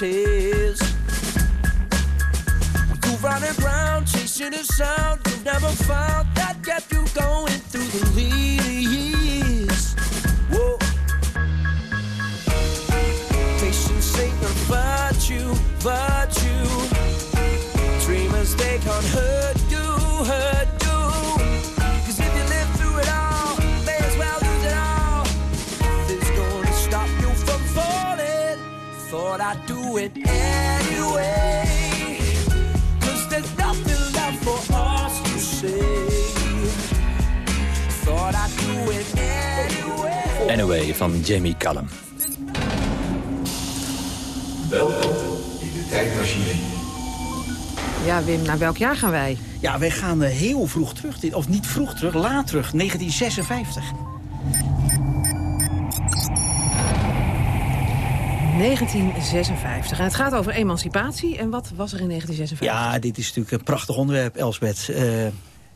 Tears. You run around chasing a sound van Jamie Callum. Welkom in de tijdmachine. Ja, Wim, naar welk jaar gaan wij? Ja, wij gaan eh, heel vroeg terug. Dit- Of niet vroeg terug, laat terug. 1956. 1956. En het gaat over emancipatie. En wat was er in 1956? Ja, dit is natuurlijk een prachtig onderwerp, Elsbeth. Uh,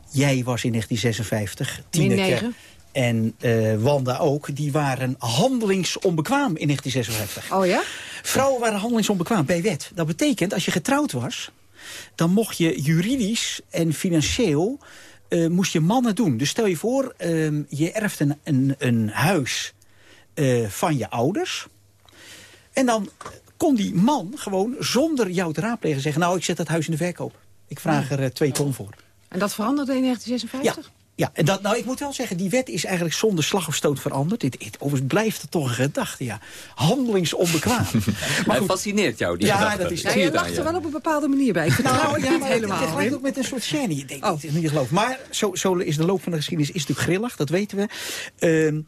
jij was in 1956, Tineke en uh, Wanda ook. Die waren handelingsonbekwaam in 1956. Oh ja? Vrouwen waren handelingsonbekwaam bij wet. Dat betekent, als je getrouwd was... dan mocht je juridisch en financieel uh, moest je mannen doen. Dus stel je voor, uh, je erft een, een, een huis uh, van je ouders. En dan kon die man gewoon zonder jou te raadplegen zeggen... nou, ik zet dat huis in de verkoop. Ik vraag er twee ton voor. En dat veranderde in 1956? Ja. Ja, en dat, nou, ik moet wel zeggen, die wet is eigenlijk zonder slag of stoot veranderd. Het, het, overigens blijft het toch een gedachte, ja. Handelingsonbekwaam. [laughs] maar fascineert jou, die ja, gedachte. Dat is, ja, je lacht er wel op een bepaalde manier bij. Ik vertrouw nou, ja, niet helemaal. Het lijkt ook met een soort scène. Je denkt oh. niet geloof. Maar zo, zo is de loop van de geschiedenis is natuurlijk grillig, dat weten we. Uh,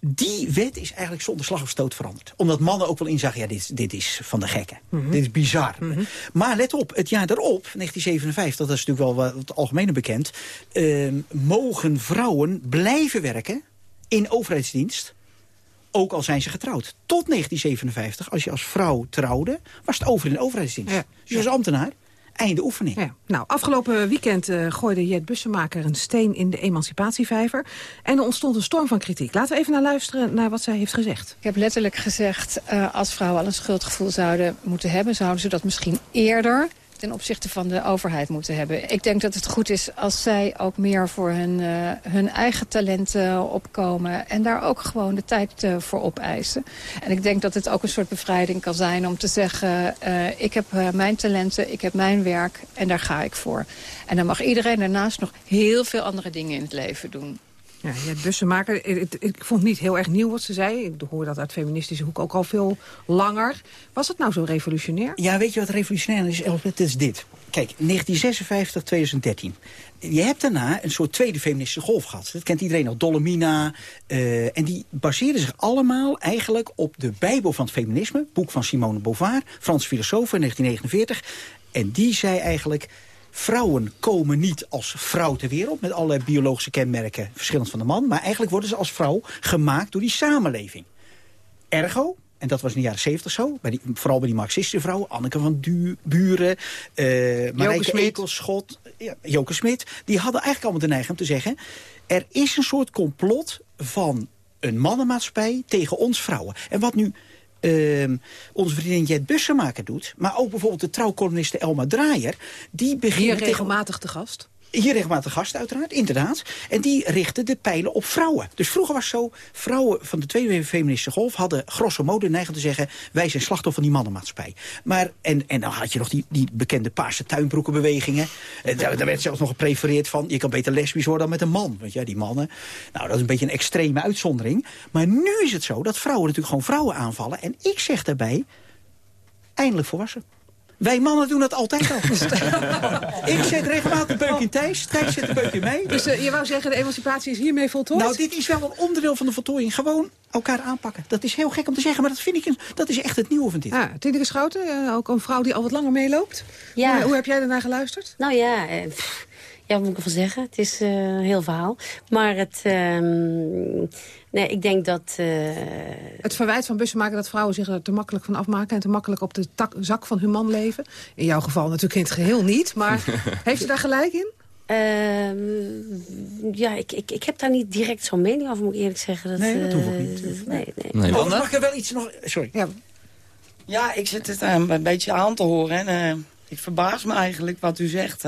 die wet is eigenlijk zonder slag of stoot veranderd. Omdat mannen ook wel inzagen, ja, dit, dit is van de gekken. Mm -hmm. Dit is bizar. Mm -hmm. Maar let op, het jaar daarop, 1957, dat is natuurlijk wel wat algemene bekend... Uh, mogen vrouwen blijven werken in overheidsdienst... ook al zijn ze getrouwd. Tot 1957, als je als vrouw trouwde, was het over in de overheidsdienst. Ja. Dus als ambtenaar einde oefening. Ja. Nou, afgelopen weekend uh, gooide Jet Bussemaker een steen in de emancipatievijver. En er ontstond een storm van kritiek. Laten we even naar luisteren naar wat zij heeft gezegd. Ik heb letterlijk gezegd, uh, als vrouwen al een schuldgevoel zouden moeten hebben... zouden ze dat misschien eerder ten opzichte van de overheid moeten hebben. Ik denk dat het goed is als zij ook meer voor hun, uh, hun eigen talenten opkomen... en daar ook gewoon de tijd uh, voor opeisen. En ik denk dat het ook een soort bevrijding kan zijn om te zeggen... Ik heb mijn talenten, ik heb mijn werk en daar ga ik voor. En dan mag iedereen daarnaast nog heel veel andere dingen in het leven doen. Ja, Jet Bussemaker, ik, ik vond het niet heel erg nieuw wat ze zei. Ik hoor dat uit feministische hoek ook al veel langer. Was het nou zo revolutionair? Ja, weet je wat revolutionair is? Het is dit. Kijk, 1956, 2013. Je hebt daarna een soort tweede feministische golf gehad. Dat kent iedereen al, Dolomina. Uh, en die baseerden zich allemaal eigenlijk op de Bijbel van het feminisme. Boek van Simone Beauvoir, Frans filosoof in 1949. En die zei eigenlijk... Vrouwen komen niet als vrouw ter wereld... met allerlei biologische kenmerken verschillend van de man... maar eigenlijk worden ze als vrouw gemaakt door die samenleving. Ergo, en dat was in de jaren zeventig zo, bij die, vooral bij die marxistische vrouwen... Anneke van du Buren, uh, Marijke Ekelschot, ja, Joke Smit... die hadden eigenlijk allemaal de neiging om te zeggen... er is een soort complot van een mannenmaatschappij tegen ons vrouwen. En wat nu uh, onze vriendin Jet Bussemaker doet... maar ook bijvoorbeeld de trouwkoloniste Elma Draaier... die Hier regelmatig te gast? Hier regelmatig gast uiteraard, inderdaad. En die richten de pijlen op vrouwen. Dus vroeger was het zo, vrouwen van de tweede feministische golf... hadden grosso modo neiging te zeggen... wij zijn slachtoffer van die mannenmaatschappij. Maar, en, en dan had je nog die, die bekende paarse tuinbroekenbewegingen. Eh, daar, daar werd zelfs nog geprefereerd van... je kan beter lesbisch worden dan met een man. Want ja, die mannen... Nou, dat is een beetje een extreme uitzondering. Maar nu is het zo dat vrouwen natuurlijk gewoon vrouwen aanvallen. En ik zeg daarbij, eindelijk volwassen. Wij mannen doen dat altijd al. [laughs] ik zet regelmatig een beuk in Thijs. Thijs zet een beuk in mij. Dus uh, je wou zeggen, de emancipatie is hiermee voltooid? Nou, dit is wel een onderdeel van de voltooiing. Gewoon elkaar aanpakken. Dat is heel gek om te zeggen, maar dat vind ik een, dat is echt het nieuwe van dit. Ja, Tineke Schouten, uh, ook een vrouw die al wat langer meeloopt. Ja. Hoe, hoe heb jij daarnaar geluisterd? Nou ja... Uh, ja, wat moet ik ervan zeggen? Het is uh, een heel verhaal. Maar het, uh, nee, ik denk dat... Uh... Het verwijt van bussenmaken dat vrouwen zich er te makkelijk van afmaken... en te makkelijk op de tak, zak van hun man leven. In jouw geval natuurlijk in het geheel niet. Maar [laughs] heeft u daar gelijk in? ja, ik, ik, ik heb daar niet direct zo'n mening over, moet ik eerlijk zeggen. Dat, nee, dat hoef ik niet. Nee, nee. nee oh, mag ik er wel iets nog... Sorry. Ja, ja ik zit het een beetje aan te horen. En, ik verbaas me eigenlijk wat u zegt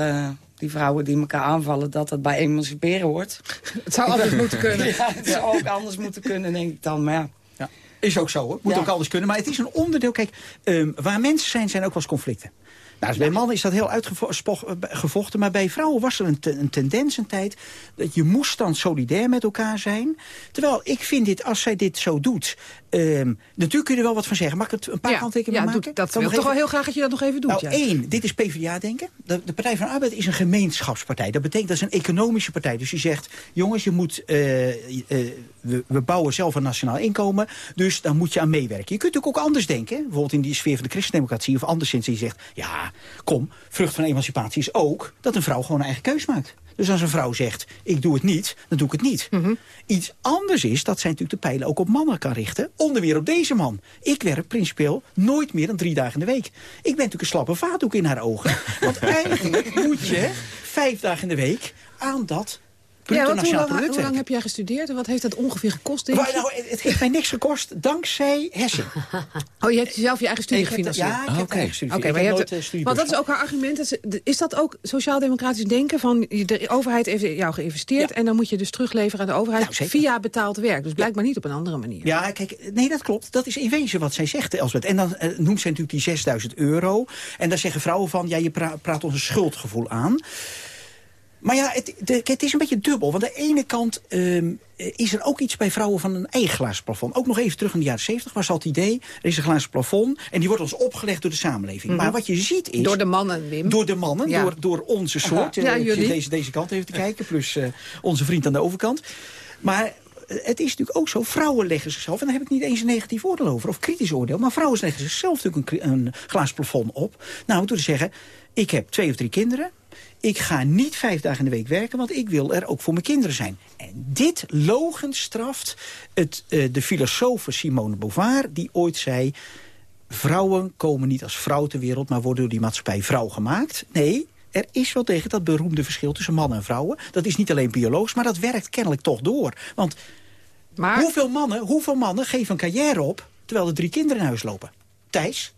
die vrouwen die elkaar aanvallen, dat dat bij emanciperen hoort. [laughs] Het zou anders moeten [laughs] kunnen. Ja, het zou ook anders moeten kunnen, denk ik dan. Maar ja. ja. Is ook zo hoor. Moet ja. ook anders kunnen. Maar het is een onderdeel. Kijk, um, waar mensen zijn, zijn ook wel eens conflicten. Nou, dus bij mannen is dat heel uitgevochten. Maar bij vrouwen was er een, te, een, tendens een tijd... dat je moest dan solidair met elkaar zijn. Terwijl ik vind dit, als zij dit zo doet... Um, natuurlijk kun je er wel wat van zeggen. Mag ik het een paar ja, kanttekeningen ja, maken? Doe, dat wil toch wel heel graag dat je dat nog even doet. Nou, ja. één, dit is PvdA-denken. De, de, Partij van de Arbeid is een gemeenschapspartij. Dat betekent dat is een economische partij. Dus die zegt, jongens, je moet, uh, uh, we, we, bouwen zelf een nationaal inkomen. Dus daar moet je aan meewerken. Je kunt natuurlijk ook anders denken. Bijvoorbeeld in die sfeer van de christendemocratie of anderszins. Die zegt, ja, kom, vrucht van emancipatie is ook dat een vrouw gewoon een eigen keus maakt. Dus als een vrouw zegt, ik doe het niet, dan doe ik het niet. Mhm. Iets anders is dat zij natuurlijk de pijlen ook op mannen kan richten. Onder weer op deze man. Ik werk principieel nooit meer dan drie dagen in de week. Ik ben natuurlijk een slappe vaatdoek in haar ogen. Want [laughs] eigenlijk moet je vijf dagen in de week aan dat Ja, want hoe, lang, hoe lang heb jij gestudeerd en wat heeft dat ongeveer gekost, denk nou, het heeft mij niks gekost, dankzij Hessen. [laughs] Oh, je hebt zelf je eigen studie gefinancierd? ja, ik heb Oké. eigen studie. Oké, Ik maar heb nooit, eh, Want dat is ook haar argument. Is dat ook sociaal-democratisch denken? Van de overheid heeft jou geïnvesteerd... en dan moet je dus terugleveren aan de overheid Nou, via betaald werk. Dus blijkbaar niet op een andere manier. Ja, kijk, nee, dat klopt. Dat is in wezen wat zij zegt, Elsbeth. En dan eh, noemt zij natuurlijk die 6000 euro. En dan zeggen vrouwen van, ja, je pra- praat ons een schuldgevoel aan. Maar ja, het, de, het is een beetje dubbel. Want aan de ene kant ehm, eh, is er ook iets bij vrouwen van een eigen glazen plafond. Ook nog even terug in de jaren 70 was het idee... er is een glazen plafond en die wordt ons opgelegd door de samenleving. Mhm. Maar wat je ziet is... Door de mannen, Wim. Door de mannen, Ja. door, door onze soort. Ja, Eh, zit jullie. Deze, deze kant even te kijken, plus eh, onze vriend aan de overkant. Maar het is natuurlijk ook zo, vrouwen leggen zichzelf... en daar heb ik niet eens een negatief oordeel over, of kritisch oordeel... maar vrouwen leggen zichzelf natuurlijk een, een glazen plafond op. Nou, door te zeggen, ik heb twee of drie kinderen... Ik ga niet vijf dagen in de week werken, want ik wil er ook voor mijn kinderen zijn. En dit logenstraft het, eh, de filosoof Simone Beauvoir... die ooit zei, vrouwen komen niet als vrouw ter wereld... maar worden door die maatschappij vrouw gemaakt. Nee, er is wel tegen dat beroemde verschil tussen mannen en vrouwen. Dat is niet alleen biologisch, maar dat werkt kennelijk toch door. Want hoeveel, mannen, hoeveel mannen geven een carrière op... terwijl er drie kinderen in huis lopen? Thijs?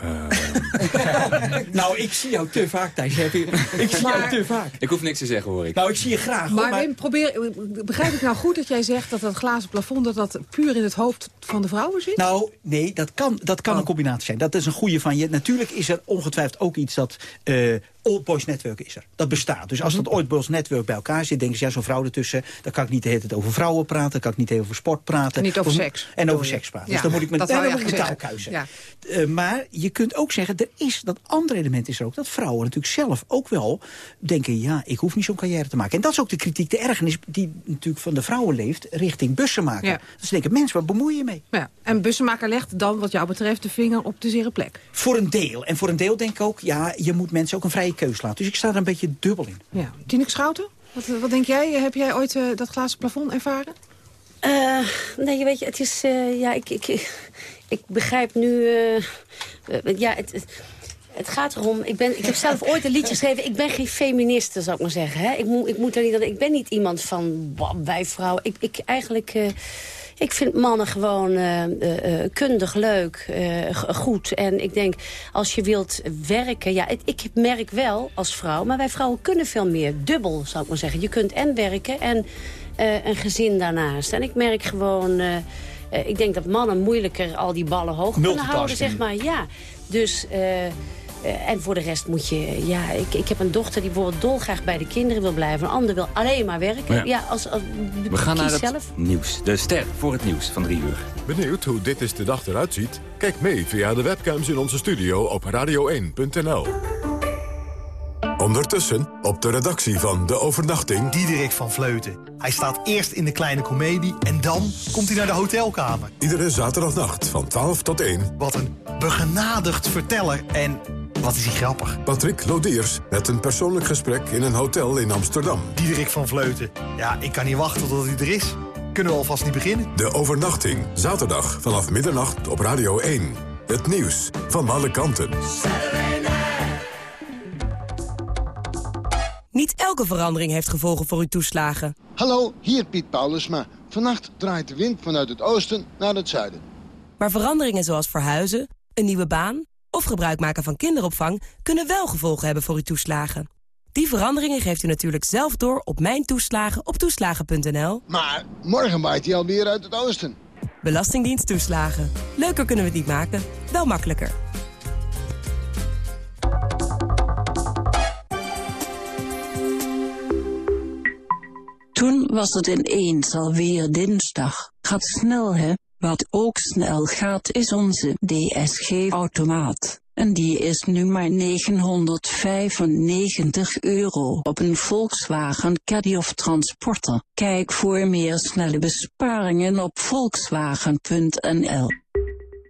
[laughs] nou, ik zie jou te vaak, Thijs. Heb je- Ik zie jou te vaak. Ik hoef niks te zeggen, hoor ik. Nou, ik zie je graag. hoor, Maar Wim, probeer, begrijp ik nou goed dat jij zegt dat dat glazen plafond... dat dat puur in het hoofd van de vrouwen zit? Nou, nee, dat kan, dat Oh. kan een combinatie zijn. Dat is een goede van je. Natuurlijk is er ongetwijfeld ook iets dat... eh Old Boys Network is er. Dat bestaat. Dus als Mhm. dat Old Boys Network bij elkaar zit... denken ze, ja, zo'n vrouw ertussen... dan kan ik niet de hele tijd over vrouwen praten... dan kan ik niet over sport praten. En niet over seks, En over je? seks praten. Ja, dus dan moet ik met, ja, eigenlijk taal kuisen. Eh, maar je kunt ook zeggen, er is dat andere element is er ook... dat vrouwen natuurlijk zelf ook wel denken... ja, ik hoef niet zo'n carrière te maken. En dat is ook de kritiek, de ergernis... die natuurlijk van de vrouwen leeft richting bussenmaker. Ja. Dat ze denken, mensen, wat bemoei je mee? Ja. En bussenmaker legt dan wat jou betreft de vinger op de zere plek. Voor een deel. En voor een deel denk ik ook, ja, je moet mensen ook een vrije keus laten. Dus ik sta er een beetje dubbel in. Ja. Tineke Schouten, wat, wat denk jij? Heb jij ooit eh, dat glazen plafond ervaren? Eh, nee, weet je, het is... eh, ja, ik, ik, ik begrijp nu... ja, het, het, het gaat erom... Ik, ben, ik heb zelf ooit een liedje geschreven. Ik ben geen feministe, zou ik maar zeggen. Hè? Ik, moet, ik, moet er niet, ik ben niet iemand van "Bah, wij vrouwen. Ik, ik eigenlijk... eh, ik vind mannen gewoon eh, eh, eh, kundig, leuk, goed. En ik denk, als je wilt werken... Ja, het- ik merk wel als vrouw, maar wij vrouwen kunnen veel meer. Dubbel, zou ik maar zeggen. Je kunt en werken en een gezin daarnaast. En ik merk gewoon... ik denk dat mannen moeilijker al die ballen hoog kunnen houden, zeg maar. Ja, dus... eh, en voor de rest moet je... Ja, ik, ik heb een dochter die bijvoorbeeld dolgraag bij de kinderen wil blijven. Een ander wil alleen maar werken. Ja. Ja, als, als, We gaan naar het zelf. nieuws. De ster voor het nieuws van drie uur. Benieuwd hoe dit is de dag eruit ziet? Kijk mee via de webcams in onze studio op radio1.nl. Ondertussen op de redactie van De Overnachting... Diederik van Vleuten. Hij staat eerst in de kleine komedie en dan komt hij naar de hotelkamer. Iedere zaterdagnacht van 12 tot 1. Wat een begenadigd verteller en wat is hij grappig. Patrick Lodiers met een persoonlijk gesprek in een hotel in Amsterdam. Diederik van Vleuten. Ja, ik kan niet wachten tot hij er is. Kunnen we alvast niet beginnen? De Overnachting, zaterdag vanaf middernacht op Radio 1. Het nieuws van alle kanten. Niet elke verandering heeft gevolgen voor uw toeslagen. Hallo, hier Piet Paulusma. Vannacht draait de wind vanuit het oosten naar het zuiden. Maar veranderingen zoals verhuizen, een nieuwe baan of gebruik maken van kinderopvang kunnen wel gevolgen hebben voor uw toeslagen. Die veranderingen geeft u natuurlijk zelf door op mijn toeslagen op toeslagen.nl. Maar morgen waait hij alweer uit het oosten. Belastingdienst toeslagen. Leuker kunnen we het niet maken, wel makkelijker. Toen was het ineens alweer dinsdag. Gaat snel hè? Wat ook snel gaat is onze DSG-automaat. En die is nu maar 995 euro op een Volkswagen Caddy of Transporter. Kijk voor meer snelle besparingen op volkswagen.nl.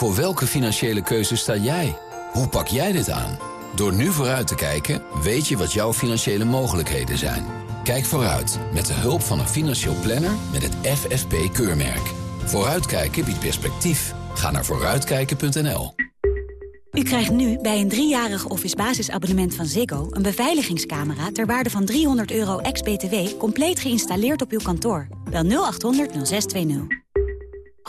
Voor welke financiële keuze sta jij? Hoe pak jij dit aan? Door nu vooruit te kijken, weet je wat jouw financiële mogelijkheden zijn. Kijk vooruit met de hulp van een financieel planner met het FFP-keurmerk. Vooruitkijken biedt perspectief. Ga naar vooruitkijken.nl. U krijgt nu bij een driejarig Office basisabonnement van Ziggo... een beveiligingscamera ter waarde van 300 euro ex-BTW... compleet geïnstalleerd op uw kantoor. Bel 0800 0620.